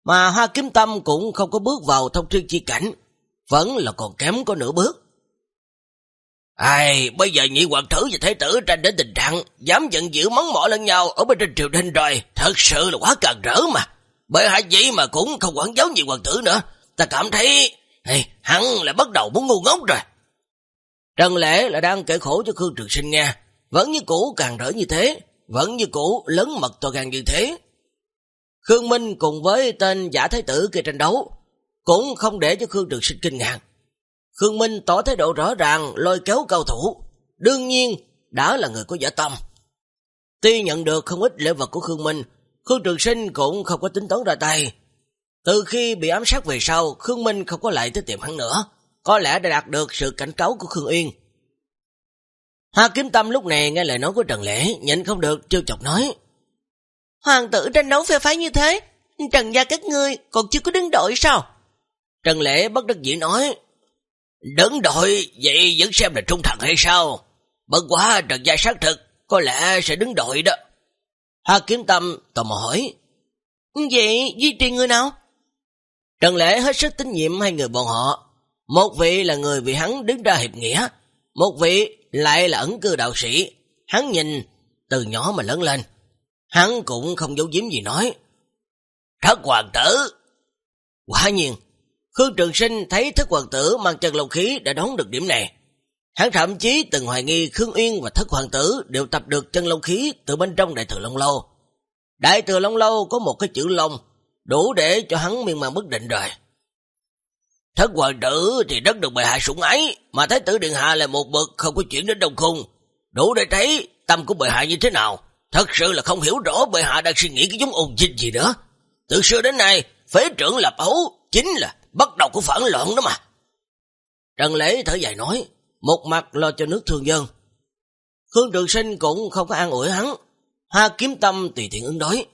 Mà Hoa Kiếm Tâm cũng không có bước vào thông thiên chi cảnh, vẫn là còn kém có nửa bước. Ai, bây giờ nhị hoàng tử và thế tử tranh đến tình trạng dám giận dữ mắng mỏ lẫn nhau ở bên trên triều đình rồi, thật sự là quá càng rỡ mà. Bởi hạ vậy mà cũng không quản giáo nhị hoàng tử nữa, ta cảm thấy hey, hắn là bắt đầu muốn ngu ngốc rồi. Trần Lễ là đang kể khổ cho Khương Trường Sinh nghe, vẫn như cũ càng rỡ như thế, vẫn như cũ lớn mật to gan như thế. Khương Minh cùng với tên giả thái tử kia tranh đấu, cũng không để cho Khương Trường Sinh kinh ngạc. Khương Minh tỏ thái độ rõ ràng lôi kéo cao thủ, đương nhiên đã là người có giả tâm. Tuy nhận được không ít lễ vật của Khương Minh, Khương Trường Sinh cũng không có tính toán ra tay. Từ khi bị ám sát về sau, Khương Minh không có lại tới tiệm hắn nữa. Có lẽ đã đạt được sự cảnh cáo của Khương Yên. Hoa Kiếm Tâm lúc này nghe lời nói của Trần Lễ, nhịn không được trêu chọc nói. Hoàng tử tranh đấu phe phái như thế, Trần gia các ngươi còn chưa có đứng đội sao? Trần Lễ bất đắc dĩ nói. Đứng đội, vậy vẫn xem là trung thần hay sao? Bất quá Trần gia xác thực, có lẽ sẽ đứng đội đó. Hoa Kiếm Tâm tò mò hỏi. Vậy duy trì người nào? Trần Lễ hết sức tín nhiệm hai người bọn họ. Một vị là người vì hắn đứng ra hiệp nghĩa, một vị lại là ẩn cư đạo sĩ. Hắn nhìn từ nhỏ mà lớn lên. Hắn cũng không giấu giếm gì nói. Thất hoàng tử! Quả nhiên, Khương Trường Sinh thấy thất hoàng tử mang chân lông khí đã đón được điểm này. Hắn thậm chí từng hoài nghi Khương Uyên và thất hoàng tử đều tập được chân lông khí từ bên trong đại thừa Long Lâu. Đại thừa Long Lâu có một cái chữ Long, đủ để cho hắn miên man bất định rồi. Thất hoàng tử thì rất được bệ hạ sủng ái, mà thái tử điện hạ là một bậc không có chuyển đến đông khung. Đủ để thấy tâm của bệ hạ như thế nào. Thật sự là không hiểu rõ bệ hạ đang suy nghĩ cái giống ồn dinh gì nữa. Từ xưa đến nay, phế trưởng lập ấu chính là bắt đầu của phản loạn đó mà. Trần Lễ thở dài nói, một mặt lo cho nước thương dân. Khương Trường Sinh cũng không có an ủi hắn, Hoa kiếm tâm tùy tiện ứng đối.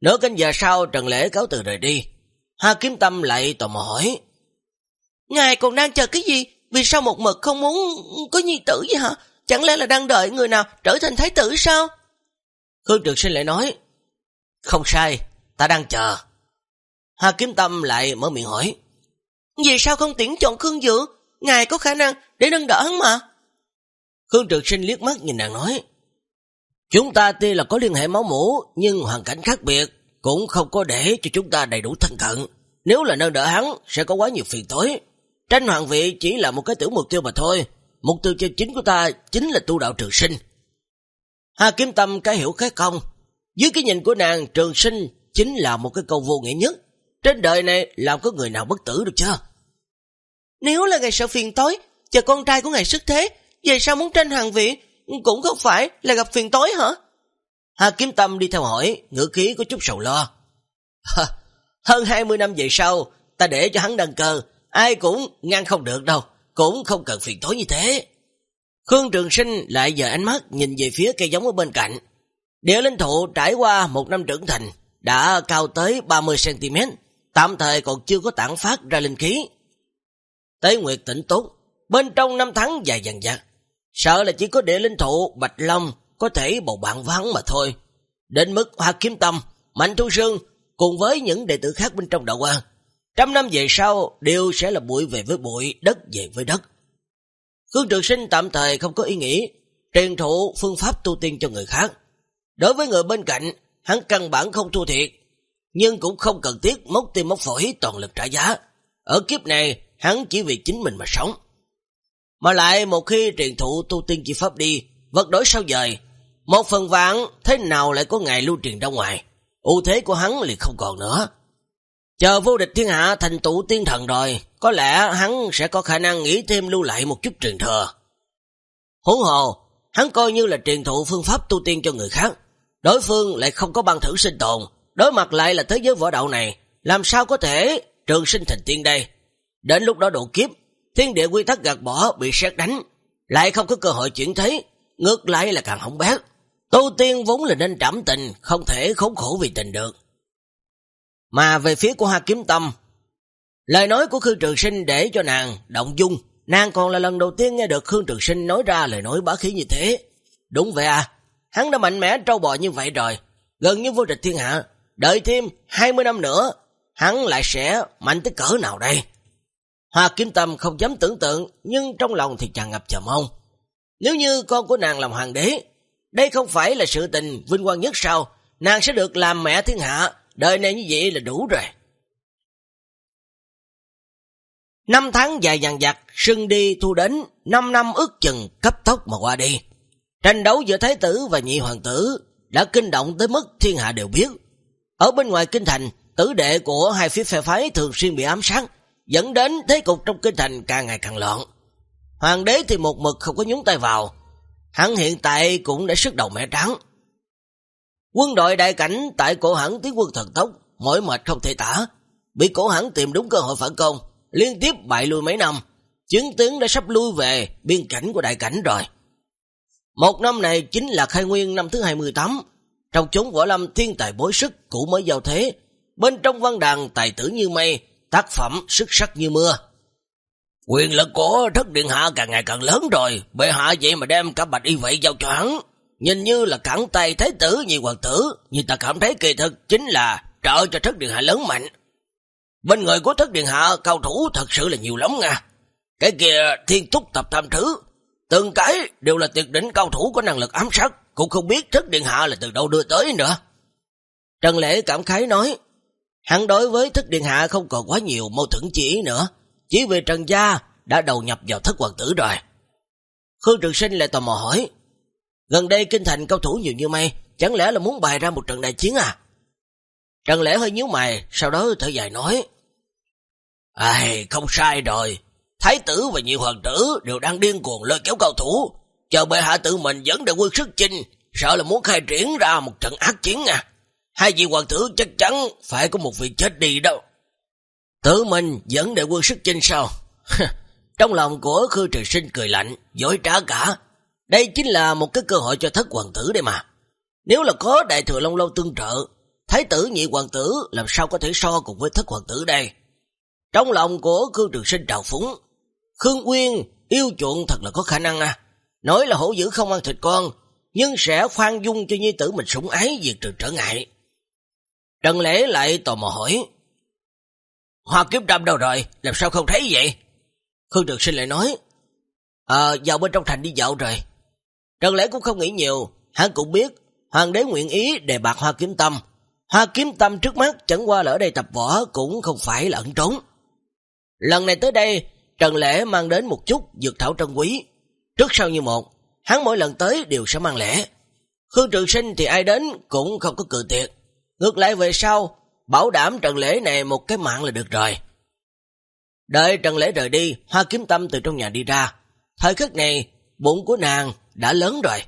Nửa canh giờ sau Trần Lễ cáo từ rời đi, Hoa kiếm tâm lại tò mò hỏi. Ngài còn đang chờ cái gì? Vì sao một mực không muốn có nhi tử vậy hả? Chẳng lẽ là đang đợi người nào trở thành thái tử sao? Khương Trường Sinh lại nói. Không sai, ta đang chờ. Hoa kiếm tâm lại mở miệng hỏi. Vì sao không tiễn chọn Khương Dữ? Ngài có khả năng để nâng đỡ hắn mà. Khương Trường Sinh liếc mắt nhìn nàng nói. Chúng ta tuy là có liên hệ máu mũ, nhưng hoàn cảnh khác biệt, cũng không có để cho chúng ta đầy đủ thân cận. Nếu là nâng đỡ hắn, sẽ có quá nhiều phiền tối. Tranh hoàng vị chỉ là một cái tiểu mục tiêu mà thôi. Mục tiêu cho chính của ta chính là tu đạo trường sinh. Hà kiếm tâm cái hiểu cái công. Dưới cái nhìn của nàng, trường sinh chính là một cái câu vô nghĩa nhất. Trên đời này làm có người nào bất tử được chưa? Nếu là ngày sợ phiền tối, chờ con trai của ngài sức thế, về sao muốn tranh hoàng vị, cũng không phải là gặp phiền tối hả? Hà Kiếm Tâm đi theo hỏi, ngữ khí có chút sầu lo. Hơn 20 năm về sau, ta để cho hắn đăng cơ, ai cũng ngăn không được đâu, cũng không cần phiền tối như thế. Khương Trường Sinh lại dời ánh mắt nhìn về phía cây giống ở bên cạnh. Địa linh thụ trải qua một năm trưởng thành, đã cao tới 30cm, tạm thời còn chưa có tản phát ra linh khí. Tế Nguyệt tỉnh tốt, bên trong năm tháng dài dần dặt, sợ là chỉ có địa linh thụ Bạch Long có thể bầu bạn vắng mà thôi. Đến mức Hoa Kiếm Tâm, Mạnh Thu Sương cùng với những đệ tử khác bên trong đạo quan, trăm năm về sau đều sẽ là bụi về với bụi, đất về với đất. Khương Trường Sinh tạm thời không có ý nghĩ truyền thụ phương pháp tu tiên cho người khác. Đối với người bên cạnh, hắn căn bản không thua thiệt, nhưng cũng không cần thiết móc tim móc phổi toàn lực trả giá. Ở kiếp này, hắn chỉ vì chính mình mà sống. Mà lại một khi truyền thụ tu tiên chi pháp đi, vật đối sao dời, một phần vạn thế nào lại có ngày lưu truyền ra ngoài, ưu thế của hắn liền không còn nữa. Chờ vô địch thiên hạ thành tụ tiên thần rồi, có lẽ hắn sẽ có khả năng nghĩ thêm lưu lại một chút truyền thừa. Huống hồ, hắn coi như là truyền thụ phương pháp tu tiên cho người khác, đối phương lại không có băng thử sinh tồn, đối mặt lại là thế giới võ đạo này, làm sao có thể trường sinh thành tiên đây. Đến lúc đó độ kiếp, thiên địa quy tắc gạt bỏ bị xét đánh, lại không có cơ hội chuyển thế, ngược lại là càng hỏng bét. Tu tiên vốn là nên trảm tình, không thể khốn khổ vì tình được. Mà về phía của Hoa Kiếm Tâm, lời nói của Khương Trường Sinh để cho nàng động dung, nàng còn là lần đầu tiên nghe được Khương Trường Sinh nói ra lời nói bá khí như thế. Đúng vậy à, hắn đã mạnh mẽ trâu bò như vậy rồi, gần như vô địch thiên hạ, đợi thêm 20 năm nữa, hắn lại sẽ mạnh tới cỡ nào đây? Hoa Kiếm Tâm không dám tưởng tượng, nhưng trong lòng thì tràn ngập chờ mong. Nếu như con của nàng làm hoàng đế, đây không phải là sự tình vinh quang nhất sao, nàng sẽ được làm mẹ thiên hạ, đời này như vậy là đủ rồi. Năm tháng dài dằn dặt, sưng đi thu đến, năm năm ước chừng cấp tốc mà qua đi. Tranh đấu giữa thái tử và nhị hoàng tử đã kinh động tới mức thiên hạ đều biết. Ở bên ngoài kinh thành, tử đệ của hai phía phe phái thường xuyên bị ám sát, dẫn đến thế cục trong kinh thành càng ngày càng loạn. Hoàng đế thì một mực không có nhúng tay vào hắn hiện tại cũng đã sức đầu mẹ trắng. Quân đội đại cảnh tại cổ hẳn tiến quân thần tốc, mỏi mệt không thể tả, bị cổ hẳn tìm đúng cơ hội phản công, liên tiếp bại lui mấy năm, chứng tướng đã sắp lui về biên cảnh của đại cảnh rồi. Một năm này chính là khai nguyên năm thứ 28, trong chốn võ lâm thiên tài bối sức cũ mới giao thế, bên trong văn đàn tài tử như mây, tác phẩm sức sắc như mưa. Quyền lực của thất điện hạ càng ngày càng lớn rồi, bệ hạ vậy mà đem cả bạch y vậy giao cho hắn. Nhìn như là cẳng tay thái tử như hoàng tử, nhưng ta cảm thấy kỳ thực chính là trợ cho thất điện hạ lớn mạnh. Bên người của thất điện hạ cao thủ thật sự là nhiều lắm nha. Cái kia thiên túc tập tam thứ, từng cái đều là tuyệt đỉnh cao thủ có năng lực ám sát, cũng không biết thất điện hạ là từ đâu đưa tới nữa. Trần Lễ cảm khái nói, hắn đối với thất điện hạ không còn quá nhiều mâu thuẫn chỉ nữa, chỉ vì Trần Gia đã đầu nhập vào thất hoàng tử rồi. Khương Trường Sinh lại tò mò hỏi, gần đây kinh thành cao thủ nhiều như mây, chẳng lẽ là muốn bày ra một trận đại chiến à? Trần Lễ hơi nhíu mày, sau đó thở dài nói, Ai, không sai rồi, Thái tử và nhiều hoàng tử đều đang điên cuồng lôi kéo cao thủ, chờ bệ hạ tự mình dẫn đại quân sức chinh, sợ là muốn khai triển ra một trận ác chiến à. Hai vị hoàng tử chắc chắn phải có một vị chết đi đâu. Tự mình dẫn đại quân sức chinh sao? Trong lòng của Khư trừ Sinh cười lạnh, dối trả cả. Đây chính là một cái cơ hội cho thất hoàng tử đây mà. Nếu là có đại thừa Long Lâu tương trợ, thái tử nhị hoàng tử làm sao có thể so cùng với thất hoàng tử đây? Trong lòng của Khương Trường Sinh trào phúng, Khương Quyên yêu chuộng thật là có khả năng à. Nói là hổ dữ không ăn thịt con, nhưng sẽ khoan dung cho nhi tử mình sủng ái diệt trừ trở ngại. Trần Lễ lại tò mò hỏi, Hoa kiếm trăm đâu rồi, làm sao không thấy vậy? Khương Trường Sinh lại nói, Ờ, vào bên trong thành đi dạo rồi. Trần Lễ cũng không nghĩ nhiều, hắn cũng biết, hoàng đế nguyện ý đề bạc hoa kiếm tâm. Hoa kiếm tâm trước mắt chẳng qua là ở đây tập võ cũng không phải là ẩn trốn. Lần này tới đây, Trần Lễ mang đến một chút dược thảo trân quý. Trước sau như một, hắn mỗi lần tới đều sẽ mang lễ. Khương Trường Sinh thì ai đến cũng không có cự tuyệt. Ngược lại về sau, bảo đảm Trần Lễ này một cái mạng là được rồi. Đợi Trần Lễ rời đi, Hoa Kiếm Tâm từ trong nhà đi ra. Thời khắc này, bụng của nàng đã lớn rồi.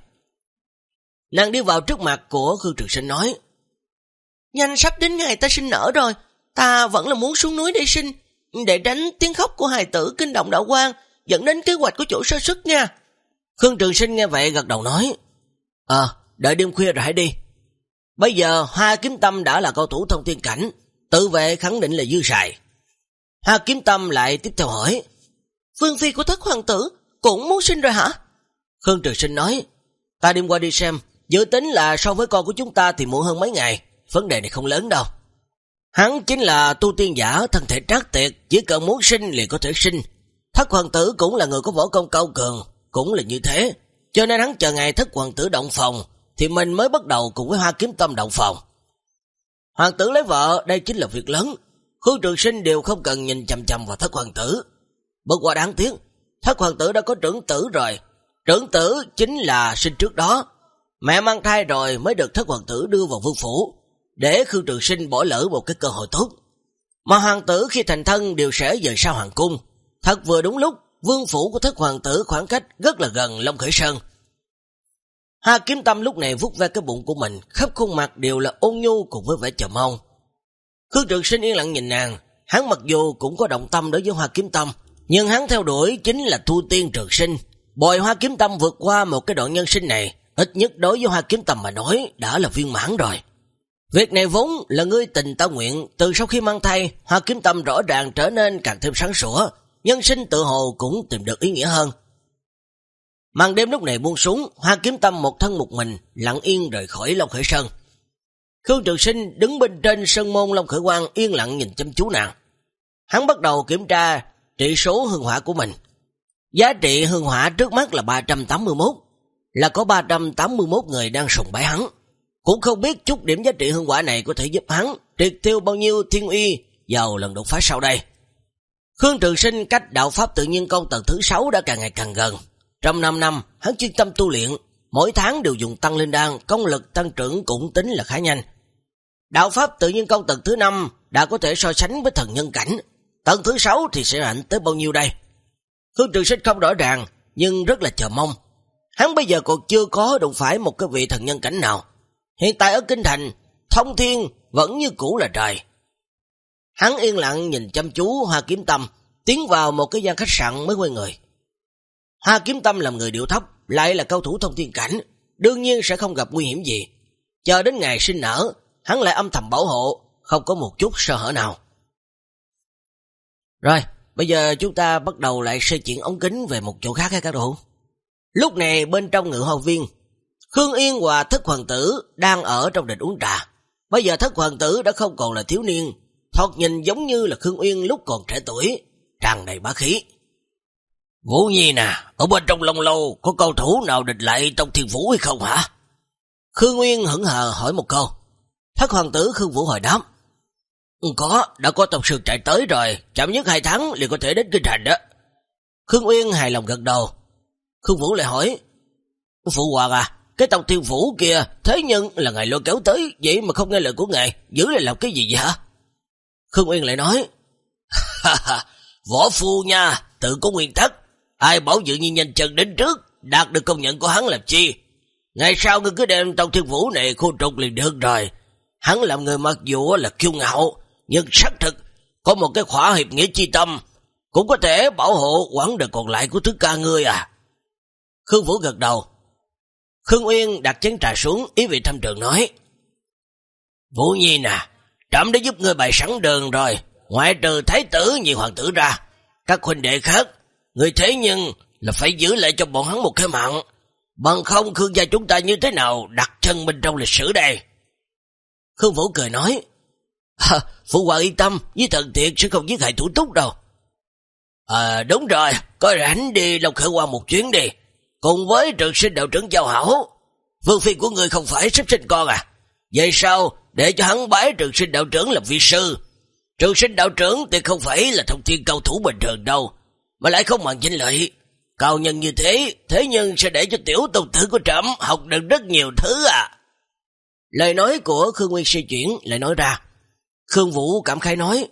Nàng đi vào trước mặt của Khương Trường Sinh nói, Nhanh sắp đến ngày ta sinh nở rồi, ta vẫn là muốn xuống núi để sinh, để tránh tiếng khóc của hài tử kinh động đạo quan, dẫn đến kế hoạch của chủ sơ sức nha. Khương Trường Sinh nghe vậy gật đầu nói, Ờ, đợi đêm khuya rồi hãy đi. Bây giờ Hoa Kiếm Tâm đã là cao thủ thông thiên cảnh, tự vệ khẳng định là dư xài. Hoa Kiếm Tâm lại tiếp theo hỏi, Phương Phi của thất hoàng tử cũng muốn sinh rồi hả? Khương Trường Sinh nói, ta đêm qua đi xem, dự tính là so với con của chúng ta thì muộn hơn mấy ngày, vấn đề này không lớn đâu. Hắn chính là tu tiên giả, thân thể trác tiệt, chỉ cần muốn sinh liền có thể sinh. Thất hoàng tử cũng là người có võ công cao cường, cũng là như thế. Cho nên hắn chờ ngày thất hoàng tử động phòng, thì mình mới bắt đầu cùng với hoa kiếm tâm động phòng. Hoàng tử lấy vợ, đây chính là việc lớn. Khương trường sinh đều không cần nhìn chầm chầm vào thất hoàng tử. Bất quả đáng tiếc, thất hoàng tử đã có trưởng tử rồi. Trưởng tử chính là sinh trước đó. Mẹ mang thai rồi mới được thất hoàng tử đưa vào vương phủ để Khương Trường Sinh bỏ lỡ một cái cơ hội tốt. Mà hoàng tử khi thành thân đều sẽ dời sau hoàng cung. Thật vừa đúng lúc, vương phủ của thất hoàng tử khoảng cách rất là gần Long Khởi Sơn. Hà Kiếm Tâm lúc này vút ve cái bụng của mình, khắp khuôn mặt đều là ôn nhu cùng với vẻ chờ mong. Khương Trực Sinh yên lặng nhìn nàng, hắn mặc dù cũng có động tâm đối với Hoa Kiếm Tâm, nhưng hắn theo đuổi chính là thu tiên trường sinh. Bồi Hoa Kiếm Tâm vượt qua một cái đoạn nhân sinh này, ít nhất đối với Hoa Kiếm Tâm mà nói đã là viên mãn rồi. Việc này vốn là ngươi tình ta nguyện, từ sau khi mang thai, Hoa Kiếm Tâm rõ ràng trở nên càng thêm sáng sủa, nhân sinh tự hồ cũng tìm được ý nghĩa hơn. Màn đêm lúc này buông xuống, Hoa Kiếm Tâm một thân một mình, lặng yên rời khỏi Long Khởi Sơn. Khương Trường Sinh đứng bên trên sân môn Long Khởi Quang yên lặng nhìn chăm chú nàng. Hắn bắt đầu kiểm tra trị số hương hỏa của mình. Giá trị hương hỏa trước mắt là 381, là có 381 người đang sùng bái hắn. Cũng không biết chút điểm giá trị hương hỏa này có thể giúp hắn triệt tiêu bao nhiêu thiên uy vào lần đột phá sau đây. Khương Trường Sinh cách đạo pháp tự nhiên công tầng thứ 6 đã càng ngày càng gần. Trong 5 năm, hắn chuyên tâm tu luyện, mỗi tháng đều dùng tăng lên đan, công lực tăng trưởng cũng tính là khá nhanh. Đạo pháp tự nhiên công tầng thứ 5 đã có thể so sánh với thần nhân cảnh, tầng thứ 6 thì sẽ ảnh tới bao nhiêu đây? Khương Trường Sinh không rõ ràng, nhưng rất là chờ mong. Hắn bây giờ còn chưa có đụng phải một cái vị thần nhân cảnh nào. Hiện tại ở Kinh Thành, thông thiên vẫn như cũ là trời. Hắn yên lặng nhìn chăm chú Hoa Kiếm Tâm, tiến vào một cái gian khách sạn mới quay người. Hoa Kiếm Tâm làm người điệu thấp, lại là cao thủ thông thiên cảnh, đương nhiên sẽ không gặp nguy hiểm gì. Chờ đến ngày sinh nở, hắn lại âm thầm bảo hộ, không có một chút sơ hở nào. Rồi, bây giờ chúng ta bắt đầu lại xây chuyển ống kính về một chỗ khác hay các đồ. Lúc này bên trong ngự hoa viên, Khương Yên và thất hoàng tử đang ở trong đình uống trà. Bây giờ thất hoàng tử đã không còn là thiếu niên, thoạt nhìn giống như là Khương Yên lúc còn trẻ tuổi, tràn đầy bá khí. Vũ Nhi nè, ở bên trong lông lâu có cầu thủ nào địch lại trong thiên vũ hay không hả? Khương Nguyên hững hờ hỏi một câu. Thất hoàng tử Khương Vũ hồi đáp. Ừ, có, đã có tổng sư chạy tới rồi, chậm nhất hai tháng liền có thể đến kinh thành đó. Khương Uyên hài lòng gật đầu. Khương Vũ lại hỏi, Phụ hoàng à, cái tộc thiên vũ kia, thế nhưng là ngài lôi kéo tới, vậy mà không nghe lời của ngài, giữ lại làm cái gì vậy hả? Khương Uyên lại nói, Võ phu nha, tự có nguyên tắc, ai bảo dự nhiên nhanh chân đến trước, đạt được công nhận của hắn làm chi. Ngày sau ngươi cứ đem tông thiên vũ này khu trục liền được rồi. Hắn làm người mặc dù là kiêu ngạo, nhưng xác thực có một cái khỏa hiệp nghĩa chi tâm, cũng có thể bảo hộ quãng đời còn lại của thứ ca ngươi à. Khương Vũ gật đầu. Khương Uyên đặt chén trà xuống, ý vị thăm trường nói. Vũ Nhi nè, trẫm đã giúp ngươi bày sẵn đường rồi, ngoại trừ thái tử nhị hoàng tử ra. Các huynh đệ khác, người thế nhưng là phải giữ lại cho bọn hắn một cái mạng. Bằng không Khương gia chúng ta như thế nào đặt chân bên trong lịch sử đây? Khương Vũ cười nói, à, Phụ hoàng yên tâm, với thần thiệt sẽ không giết hại thủ túc đâu. À đúng rồi, có rảnh đi Long Khởi qua một chuyến đi, cùng với trường sinh đạo trưởng giao hảo. Vương phi của người không phải sắp sinh con à? Vậy sao để cho hắn bái trường sinh đạo trưởng làm vị sư? Trường sinh đạo trưởng thì không phải là thông thiên cao thủ bình thường đâu, mà lại không bằng danh lợi. Cao nhân như thế, thế nhưng sẽ để cho tiểu tôn tử của trẫm học được rất nhiều thứ à. Lời nói của Khương Nguyên suy chuyển lại nói ra. Khương Vũ cảm khai nói,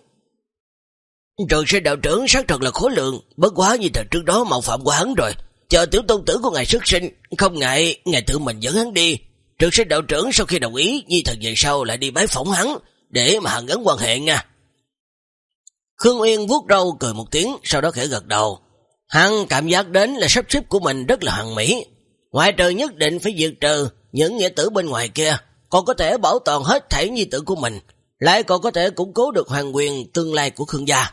Trường sinh đạo trưởng xác thật là khối lượng, bất quá như thời trước đó mạo phạm của hắn rồi. Chờ tiểu tôn tử của ngài xuất sinh, không ngại, ngài tự mình dẫn hắn đi. Trường sinh đạo trưởng sau khi đồng ý, như thật về sau lại đi bái phỏng hắn, để mà hẳn gắn quan hệ nha. Khương Uyên vuốt râu cười một tiếng, sau đó khẽ gật đầu. Hắn cảm giác đến là sắp xếp của mình rất là hoàn mỹ. Ngoại trừ nhất định phải diệt trừ những nghĩa tử bên ngoài kia, còn có thể bảo toàn hết thảy nhi tử của mình, lại còn có thể củng cố được hoàng quyền tương lai của Khương gia.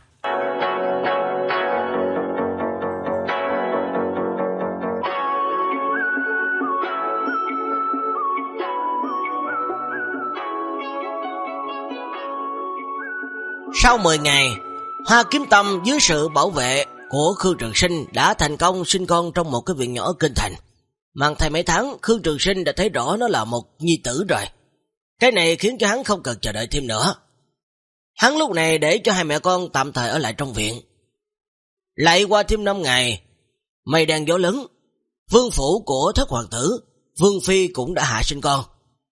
Sau 10 ngày, Hoa Kiếm Tâm dưới sự bảo vệ của Khương Trường Sinh đã thành công sinh con trong một cái viện nhỏ Kinh Thành. Mang thai mấy tháng, Khương Trường Sinh đã thấy rõ nó là một nhi tử rồi. Cái này khiến cho hắn không cần chờ đợi thêm nữa. Hắn lúc này để cho hai mẹ con tạm thời ở lại trong viện. Lại qua thêm 5 ngày, mây đang gió lớn, vương phủ của thất hoàng tử, vương phi cũng đã hạ sinh con.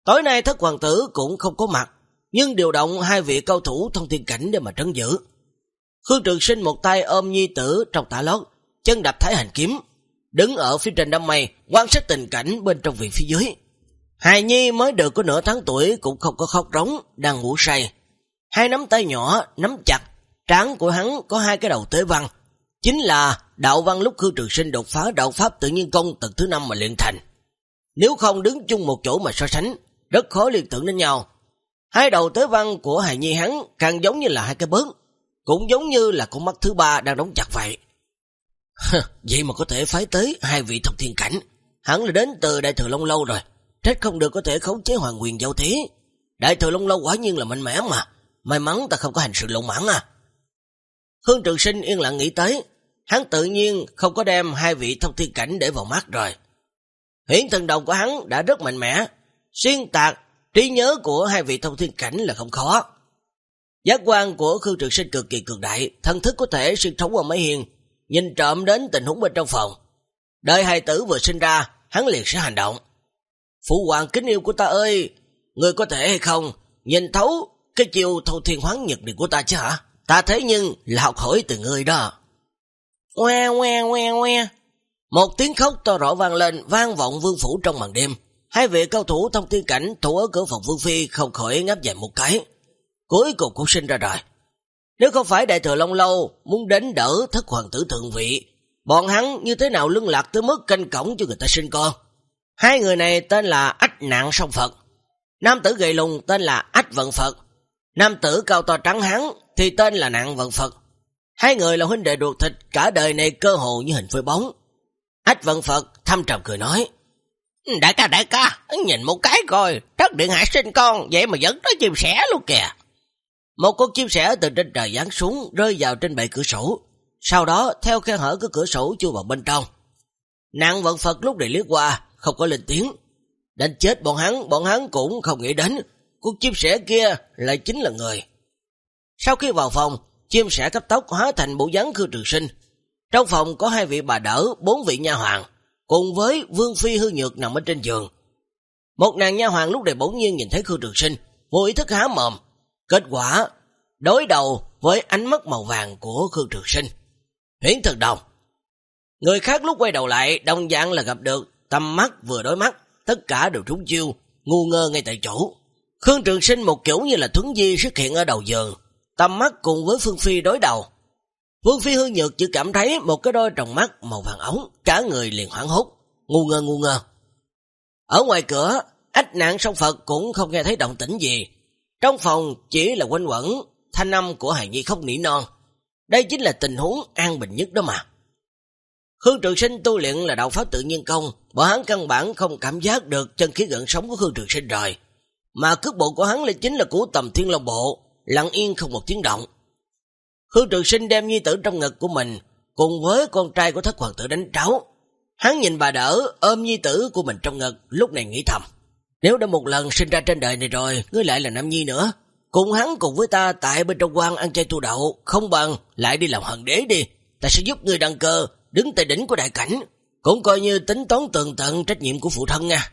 Tối nay thất hoàng tử cũng không có mặt, nhưng điều động hai vị cao thủ thông thiên cảnh để mà trấn giữ. Khương Trường Sinh một tay ôm nhi tử trong tả lót, chân đập thái hành kiếm, đứng ở phía trên đám mây, quan sát tình cảnh bên trong viện phía dưới. Hài Nhi mới được có nửa tháng tuổi cũng không có khóc rống, đang ngủ say. Hai nắm tay nhỏ, nắm chặt, trán của hắn có hai cái đầu tế văn. Chính là đạo văn lúc Khương Trường Sinh đột phá đạo pháp tự nhiên công tầng thứ năm mà luyện thành. Nếu không đứng chung một chỗ mà so sánh, rất khó liên tưởng đến nhau. Hai đầu tế văn của Hài Nhi hắn càng giống như là hai cái bớt, cũng giống như là con mắt thứ ba đang đóng chặt vậy. Vậy mà có thể phái tới hai vị thông thiên cảnh, hắn là đến từ Đại Thừa Long Lâu rồi, trách không được có thể khống chế hoàng quyền giao thế. Đại Thừa Long Lâu quả nhiên là mạnh mẽ mà, may mắn ta không có hành sự lộn mãn à. Hương Trường Sinh yên lặng nghĩ tới, hắn tự nhiên không có đem hai vị thông thiên cảnh để vào mắt rồi. Hiển thần đồng của hắn đã rất mạnh mẽ, xuyên tạc, trí nhớ của hai vị thông thiên cảnh là không khó. Giác quan của Khương Trường Sinh cực kỳ cường đại, thân thức có thể xuyên thấu qua máy hiền, nhìn trộm đến tình huống bên trong phòng. Đợi hai tử vừa sinh ra, hắn liền sẽ hành động. Phụ hoàng kính yêu của ta ơi, người có thể hay không, nhìn thấu cái chiều thâu thiên hoán nhật này của ta chứ hả? Ta thấy nhưng là học hỏi từ người đó. Oe oe oe oe. Một tiếng khóc to rõ vang lên, vang vọng vương phủ trong màn đêm. Hai vị cao thủ thông thiên cảnh thủ ở cửa phòng vương phi không khỏi ngáp dài một cái. Cuối cùng cũng sinh ra rồi. Nếu không phải đại thừa Long Lâu muốn đến đỡ thất hoàng tử thượng vị, bọn hắn như thế nào lưng lạc tới mức canh cổng cho người ta sinh con. Hai người này tên là Ách Nạn Sông Phật. Nam tử gầy lùng tên là Ách Vận Phật. Nam tử cao to trắng hắn thì tên là Nạn Vận Phật. Hai người là huynh đệ ruột thịt cả đời này cơ hồ như hình phơi bóng. Ách Vận Phật thăm trầm cười nói. Đại ca đại ca, nhìn một cái coi, trất điện hạ sinh con, vậy mà vẫn nói chim sẻ luôn kìa. Một con chim sẻ từ trên trời giáng xuống, rơi vào trên bệ cửa sổ. Sau đó, theo khe hở của cửa sổ chui vào bên trong. Nạn vận Phật lúc này liếc qua, không có lên tiếng. Đánh chết bọn hắn, bọn hắn cũng không nghĩ đến. Con chim sẻ kia lại chính là người. Sau khi vào phòng, chim sẻ cấp tốc hóa thành bộ dáng khư trường sinh. Trong phòng có hai vị bà đỡ, bốn vị nha hoàng, cùng với Vương Phi hư nhược nằm ở trên giường. Một nàng nha hoàng lúc này bỗng nhiên nhìn thấy khư trường sinh, vô ý thức há mồm. Kết quả, đối đầu với ánh mắt màu vàng của Khương trường sinh. Huyến thần đồng. Người khác lúc quay đầu lại, đồng dạng là gặp được, tầm mắt vừa đối mắt, tất cả đều trúng chiêu, ngu ngơ ngay tại chỗ. Khương Trường Sinh một kiểu như là thuấn di xuất hiện ở đầu giường, tầm mắt cùng với Phương Phi đối đầu. Phương Phi hương nhược chỉ cảm thấy một cái đôi tròng mắt màu vàng ống, cả người liền hoảng hốt, ngu ngơ ngu ngơ. Ở ngoài cửa, ách nạn sông Phật cũng không nghe thấy động tĩnh gì. Trong phòng chỉ là quanh quẩn, thanh âm của hài nhi khóc nỉ non. Đây chính là tình huống an bình nhất đó mà. Khương Trường Sinh tu luyện là đạo pháp tự nhiên công, bọn hắn căn bản không cảm giác được chân khí gần sống của Khương Trường Sinh rồi. Mà cước bộ của hắn là chính là của tầm thiên long bộ, lặng yên không một tiếng động. Khương Trường Sinh đem nhi tử trong ngực của mình, cùng với con trai của thất hoàng tử đánh tráo. Hắn nhìn bà đỡ, ôm nhi tử của mình trong ngực, lúc này nghĩ thầm. Nếu đã một lần sinh ra trên đời này rồi, ngươi lại là nam nhi nữa. Cùng hắn cùng với ta tại bên trong quan ăn chay tu đậu, không bằng lại đi làm hận đế đi. Ta sẽ giúp ngươi đăng cơ, đứng tại đỉnh của đại cảnh, cũng coi như tính toán tường tận trách nhiệm của phụ thân nha.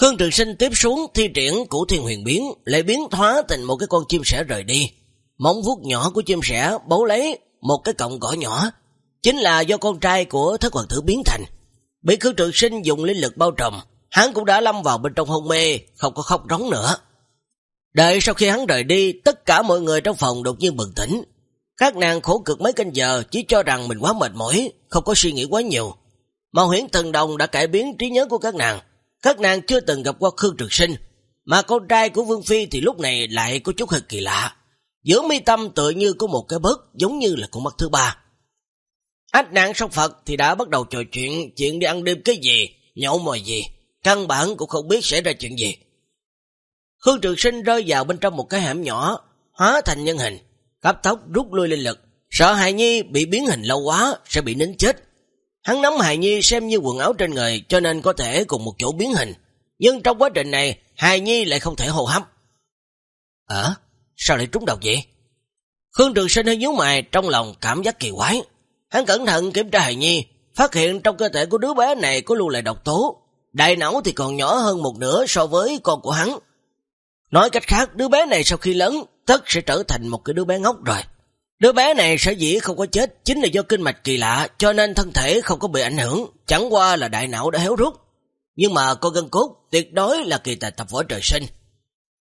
Khương Trường Sinh tiếp xuống thi triển của thiên huyền biến, lại biến hóa thành một cái con chim sẻ rời đi. Móng vuốt nhỏ của chim sẻ bấu lấy một cái cọng cỏ nhỏ, chính là do con trai của thất hoàng tử biến thành. Bị Khương Trường Sinh dùng linh lực bao trùm, hắn cũng đã lâm vào bên trong hôn mê, không có khóc rống nữa. Đợi sau khi hắn rời đi, tất cả mọi người trong phòng đột nhiên bừng tỉnh, các nàng khổ cực mấy canh giờ chỉ cho rằng mình quá mệt mỏi, không có suy nghĩ quá nhiều. Mà huyển thần đồng đã cải biến trí nhớ của các nàng. Các nàng chưa từng gặp qua Khương Trực Sinh, mà con trai của Vương Phi thì lúc này lại có chút hơi kỳ lạ. Giữa mi tâm tựa như có một cái bớt giống như là con mắt thứ ba. Ách nạn sông Phật thì đã bắt đầu trò chuyện chuyện đi ăn đêm cái gì, nhậu mồi gì. Căn bản cũng không biết xảy ra chuyện gì. Khương Trường Sinh rơi vào bên trong một cái hẻm nhỏ, hóa thành nhân hình cấp tóc rút lui linh lực, sợ Hài Nhi bị biến hình lâu quá sẽ bị nín chết. Hắn nắm Hài Nhi xem như quần áo trên người cho nên có thể cùng một chỗ biến hình, nhưng trong quá trình này Hài Nhi lại không thể hô hấp. Ờ, sao lại trúng độc vậy? Khương Trường Sinh hơi nhíu mày trong lòng cảm giác kỳ quái. Hắn cẩn thận kiểm tra Hài Nhi, phát hiện trong cơ thể của đứa bé này có lưu lại độc tố. Đại não thì còn nhỏ hơn một nửa so với con của hắn. Nói cách khác, đứa bé này sau khi lớn tất sẽ trở thành một cái đứa bé ngốc rồi. Đứa bé này sở dĩ không có chết chính là do kinh mạch kỳ lạ cho nên thân thể không có bị ảnh hưởng, chẳng qua là đại não đã héo rút. Nhưng mà con gân cốt tuyệt đối là kỳ tài tập võ trời sinh.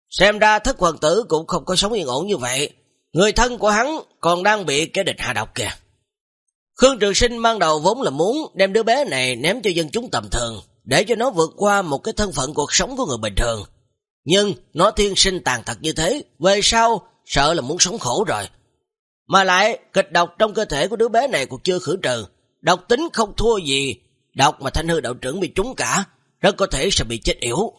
Xem ra thất hoàng tử cũng không có sống yên ổn như vậy. Người thân của hắn còn đang bị kẻ địch hạ độc kìa. Khương Trường Sinh ban đầu vốn là muốn đem đứa bé này ném cho dân chúng tầm thường, để cho nó vượt qua một cái thân phận cuộc sống của người bình thường. Nhưng nó thiên sinh tàn thật như thế, về sau sợ là muốn sống khổ rồi. Mà lại, kịch độc trong cơ thể của đứa bé này cũng chưa khử trừ. Độc tính không thua gì, độc mà thanh hư đạo trưởng bị trúng cả, rất có thể sẽ bị chết yếu.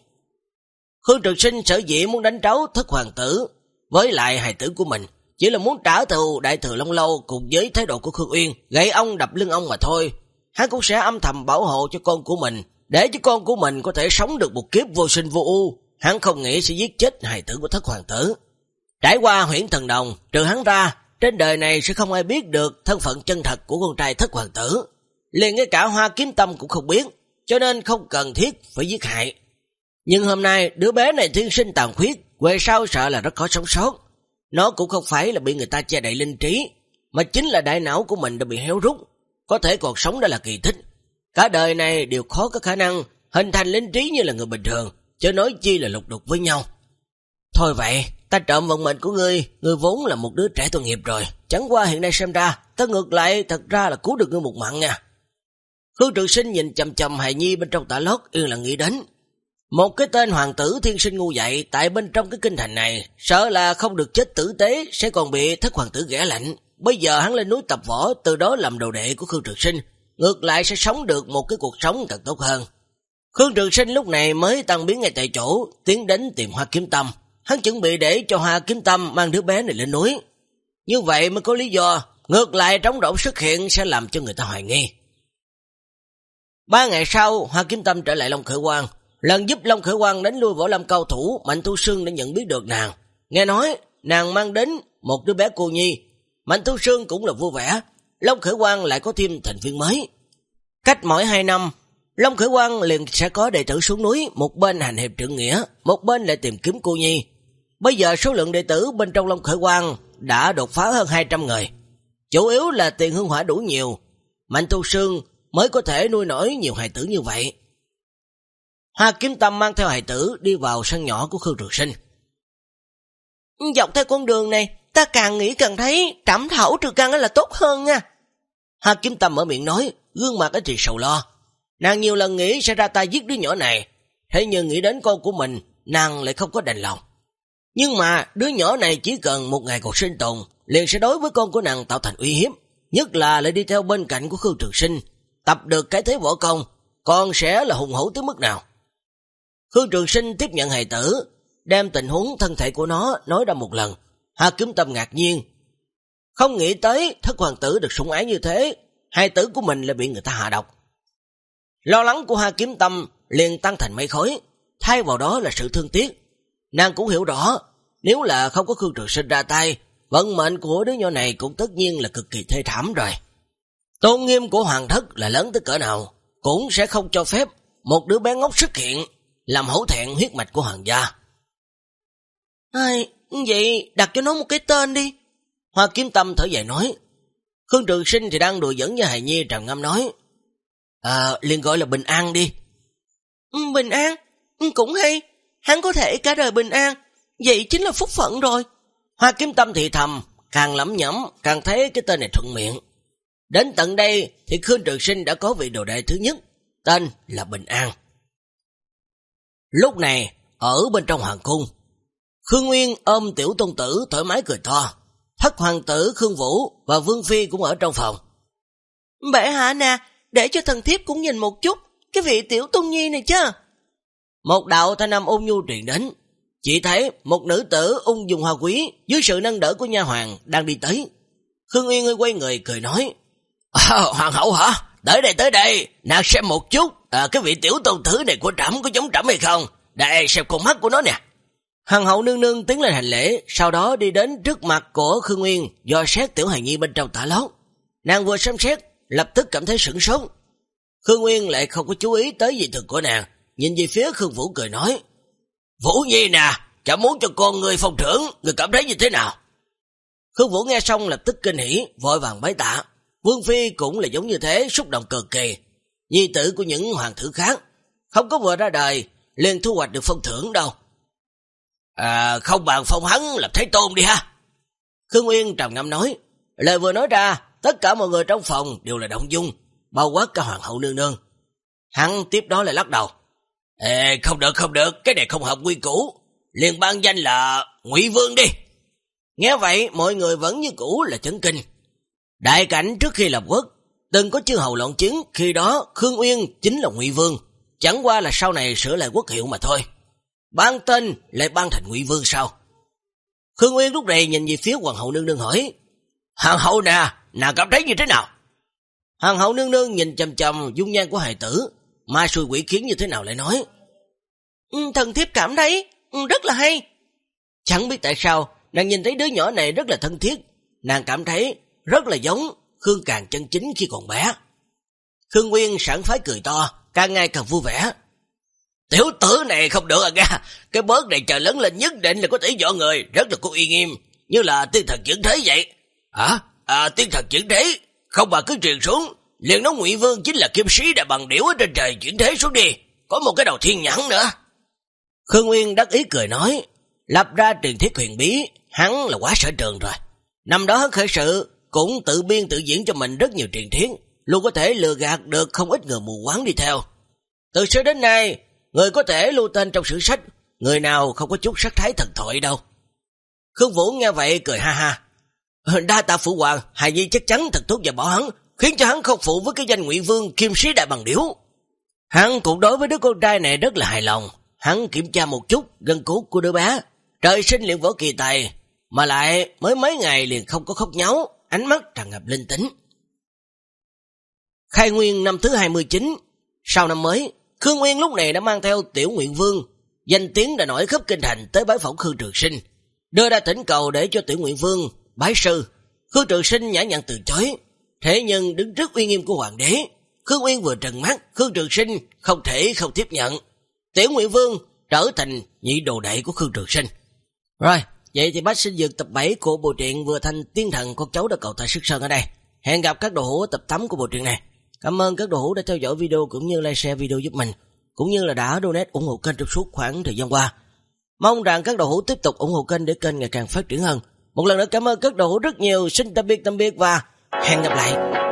Khương Trường Sinh sở dĩ muốn đánh tráo thất hoàng tử với lại hài tử của mình, chỉ là muốn trả thù đại thừa Long Lâu cùng với thái độ của Khương Uyên, gãy ông đập lưng ông mà thôi. Hắn cũng sẽ âm thầm bảo hộ cho con của mình, để cho con của mình có thể sống được một kiếp vô sinh vô u, hắn không nghĩ sẽ giết chết hài tử của thất hoàng tử. Trải qua huyển thần đồng, trừ hắn ra, trên đời này sẽ không ai biết được thân phận chân thật của con trai thất hoàng tử. Liền ngay cả hoa kiếm tâm cũng không biết, cho nên không cần thiết phải giết hại. Nhưng hôm nay, đứa bé này thiên sinh tàn khuyết, về sau sợ là rất khó sống sót. Nó cũng không phải là bị người ta che đậy linh trí, mà chính là đại não của mình đã bị héo rút, có thể còn sống đã là kỳ thích. Cả đời này đều khó có khả năng hình thành linh trí như là người bình thường, chứ nói chi là lục đục với nhau. Thôi vậy, ta trộm vận mệnh của ngươi, ngươi vốn là một đứa trẻ tội nghiệp rồi, chẳng qua hiện nay xem ra, ta ngược lại thật ra là cứu được ngươi một mạng nha. Khương Trường Sinh nhìn chầm chầm hài nhi bên trong tả lót yên là nghĩ đến. Một cái tên hoàng tử thiên sinh ngu dạy tại bên trong cái kinh thành này, sợ là không được chết tử tế, sẽ còn bị thất hoàng tử ghẻ lạnh. Bây giờ hắn lên núi tập võ, từ đó làm đầu đệ của Khương Trường Sinh, ngược lại sẽ sống được một cái cuộc sống càng tốt hơn. Khương Trường Sinh lúc này mới tăng biến ngay tại chỗ, tiến đến tìm Hoa Kiếm Tâm. Hắn chuẩn bị để cho Hoa Kiếm Tâm mang đứa bé này lên núi. Như vậy mới có lý do, ngược lại trống rỗng xuất hiện sẽ làm cho người ta hoài nghi. Ba ngày sau, Hoa Kiếm Tâm trở lại Long Khởi Quang. Lần giúp Long Khởi Quang đánh lui võ lâm cao thủ, Mạnh Thu Sương đã nhận biết được nàng. Nghe nói, nàng mang đến một đứa bé cô nhi. Mạnh Thu Sương cũng là vui vẻ. Long Khởi Quang lại có thêm thành viên mới. Cách mỗi hai năm, Long Khởi Quang liền sẽ có đệ tử xuống núi, một bên hành hiệp trượng nghĩa, một bên lại tìm kiếm cô nhi. Bây giờ số lượng đệ tử bên trong Long Khởi Quang đã đột phá hơn 200 người. Chủ yếu là tiền hương hỏa đủ nhiều. Mạnh Tu Sương mới có thể nuôi nổi nhiều hài tử như vậy. Hoa Kiếm Tâm mang theo hài tử đi vào sân nhỏ của Khương Trường Sinh. Dọc theo con đường này, ta càng nghĩ càng thấy trảm thảo trừ căn là tốt hơn nha. Ha Kiếm Tâm mở miệng nói, gương mặt ở thì sầu lo. Nàng nhiều lần nghĩ sẽ ra tay giết đứa nhỏ này, thế nhưng nghĩ đến con của mình, nàng lại không có đành lòng. Nhưng mà đứa nhỏ này chỉ cần một ngày còn sinh tồn, liền sẽ đối với con của nàng tạo thành uy hiếp, nhất là lại đi theo bên cạnh của Khương Trường Sinh, tập được cái thế võ công, con sẽ là hùng hổ tới mức nào. Khương Trường Sinh tiếp nhận hài tử, đem tình huống thân thể của nó nói ra một lần. Hà kiếm tâm ngạc nhiên. Không nghĩ tới thất hoàng tử được sủng ái như thế, hai tử của mình lại bị người ta hạ độc. Lo lắng của hoa kiếm tâm liền tăng thành mấy khối, thay vào đó là sự thương tiếc. Nàng cũng hiểu rõ, nếu là không có Khương Trường Sinh ra tay, vận mệnh của đứa nhỏ này cũng tất nhiên là cực kỳ thê thảm rồi. Tôn nghiêm của hoàng thất là lớn tới cỡ nào, cũng sẽ không cho phép một đứa bé ngốc xuất hiện, làm hổ thẹn huyết mạch của hoàng gia. Ai, vậy đặt cho nó một cái tên đi. Hoa kiếm tâm thở dài nói. Khương Trường Sinh thì đang đùa dẫn với Hài Nhi trầm ngâm nói. À, liền gọi là Bình An đi. Ừ, bình An, ừ, cũng hay. Hắn có thể cả đời bình an, vậy chính là phúc phận rồi. Hoa kiếm tâm thì thầm, càng lẩm nhẩm, càng thấy cái tên này thuận miệng. Đến tận đây thì Khương Trường Sinh đã có vị đồ đệ thứ nhất, tên là Bình An. Lúc này, ở bên trong hoàng cung, Khương Nguyên ôm tiểu tôn tử thoải mái cười to. Thất hoàng tử Khương Vũ và Vương Phi cũng ở trong phòng. Bệ hạ nè, để cho thần thiếp cũng nhìn một chút, cái vị tiểu tôn nhi này chứ. Một đạo thanh âm ôn nhu truyền đến. Chỉ thấy một nữ tử ung dùng hoa quý dưới sự nâng đỡ của nha hoàng đang đi tới. Khương Nguyên ơi quay người cười nói. À, hoàng hậu hả? Tới đây tới đây, nào xem một chút, à, cái vị tiểu tôn thứ này của trẫm có giống trẫm hay không? Đây xem con mắt của nó nè. Hoàng hậu nương nương tiến lên hành lễ, sau đó đi đến trước mặt của Khương Nguyên, do xét tiểu hài nhi bên trong tả lót. Nàng vừa xem xét, lập tức cảm thấy sửng sốt. Khương Nguyên lại không có chú ý tới dị thường của nàng, nhìn về phía Khương Vũ cười nói. Vũ Nhi nè, chẳng muốn cho con người phong trưởng, người cảm thấy như thế nào? Khương Vũ nghe xong lập tức kinh hỉ, vội vàng bái tạ. Vương Phi cũng là giống như thế, xúc động cực kỳ. Nhi tử của những hoàng thử khác, không có vừa ra đời, liền thu hoạch được phong thưởng đâu. À, không bằng phong hắn lập thế tôn đi ha. Khương Nguyên trầm ngâm nói, lời vừa nói ra, tất cả mọi người trong phòng đều là động dung, bao quát cả hoàng hậu nương nương. Hắn tiếp đó lại lắc đầu. Ê, không được, không được, cái này không hợp quy củ. Liền ban danh là ngụy Vương đi. Nghe vậy, mọi người vẫn như cũ là chấn kinh. Đại cảnh trước khi lập quốc, từng có chư hầu loạn chứng, khi đó Khương Uyên chính là ngụy Vương. Chẳng qua là sau này sửa lại quốc hiệu mà thôi. Ban tên lại ban thành ngụy Vương sao? Khương Uyên lúc này nhìn về phía hoàng hậu nương nương hỏi. Hoàng hậu nè, nàng cảm thấy như thế nào? Hoàng hậu nương nương nhìn chầm chầm dung nhan của hài tử, ma xui quỷ kiến như thế nào lại nói. Ừ, thần thiếp cảm thấy ừ, rất là hay. Chẳng biết tại sao, nàng nhìn thấy đứa nhỏ này rất là thân thiết. Nàng cảm thấy rất là giống Khương Càng chân chính khi còn bé. Khương Nguyên sẵn phái cười to, càng ngày càng vui vẻ. Tiểu tử này không được à nha, cái bớt này chờ lớn lên nhất định là có thể dọn người, rất là có uy nghiêm, như là tiên thần chuyển thế vậy. Hả? À, tiên thần chuyển thế, không mà cứ truyền xuống, liền nói Ngụy Vương chính là kim sĩ đã bằng điểu ở trên trời chuyển thế xuống đi, có một cái đầu thiên nhãn nữa. Khương Nguyên đắc ý cười nói, lập ra truyền thiết huyền bí, hắn là quá sở trường rồi. Năm đó khởi sự cũng tự biên tự diễn cho mình rất nhiều truyền thiết, luôn có thể lừa gạt được không ít người mù quáng đi theo. Từ xưa đến nay, người có thể lưu tên trong sử sách, người nào không có chút sắc thái thần thoại đâu. Khương Vũ nghe vậy cười ha ha. Đa tạ phụ hoàng, hài Nhi chắc chắn thật tốt và bỏ hắn, khiến cho hắn không phụ với cái danh ngụy vương kim sĩ đại bằng điểu. Hắn cũng đối với đứa con trai này rất là hài lòng. Hắn kiểm tra một chút gân cốt của đứa bé. Trời sinh luyện võ kỳ tài, mà lại mới mấy ngày liền không có khóc nháo, ánh mắt tràn ngập linh tính. Khai nguyên năm thứ 29, sau năm mới, Khương Nguyên lúc này đã mang theo tiểu nguyện vương, danh tiếng đã nổi khắp kinh thành tới bái phỏng Khương Trường Sinh, đưa ra thỉnh cầu để cho tiểu nguyện vương bái sư. Khương Trường Sinh nhã nhặn từ chối, thế nhưng đứng trước uy nghiêm của hoàng đế, Khương Nguyên vừa trần mắt, Khương Trường Sinh không thể không tiếp nhận. Tiểu Nguyện Vương trở thành nhị đồ đệ của Khương Trường Sinh. Rồi, vậy thì bác sinh dược tập 7 của bộ truyện vừa thành tiên thần con cháu đã cầu tài sức sơn ở đây. Hẹn gặp các đồ hữu tập 8 của bộ truyện này. Cảm ơn các đồ hữu đã theo dõi video cũng như like share video giúp mình, cũng như là đã donate ủng hộ kênh trong suốt khoảng thời gian qua. Mong rằng các đồ hữu tiếp tục ủng hộ kênh để kênh ngày càng phát triển hơn. Một lần nữa cảm ơn các đồ hữu rất nhiều. Xin tạm biệt tạm biệt và hẹn gặp lại.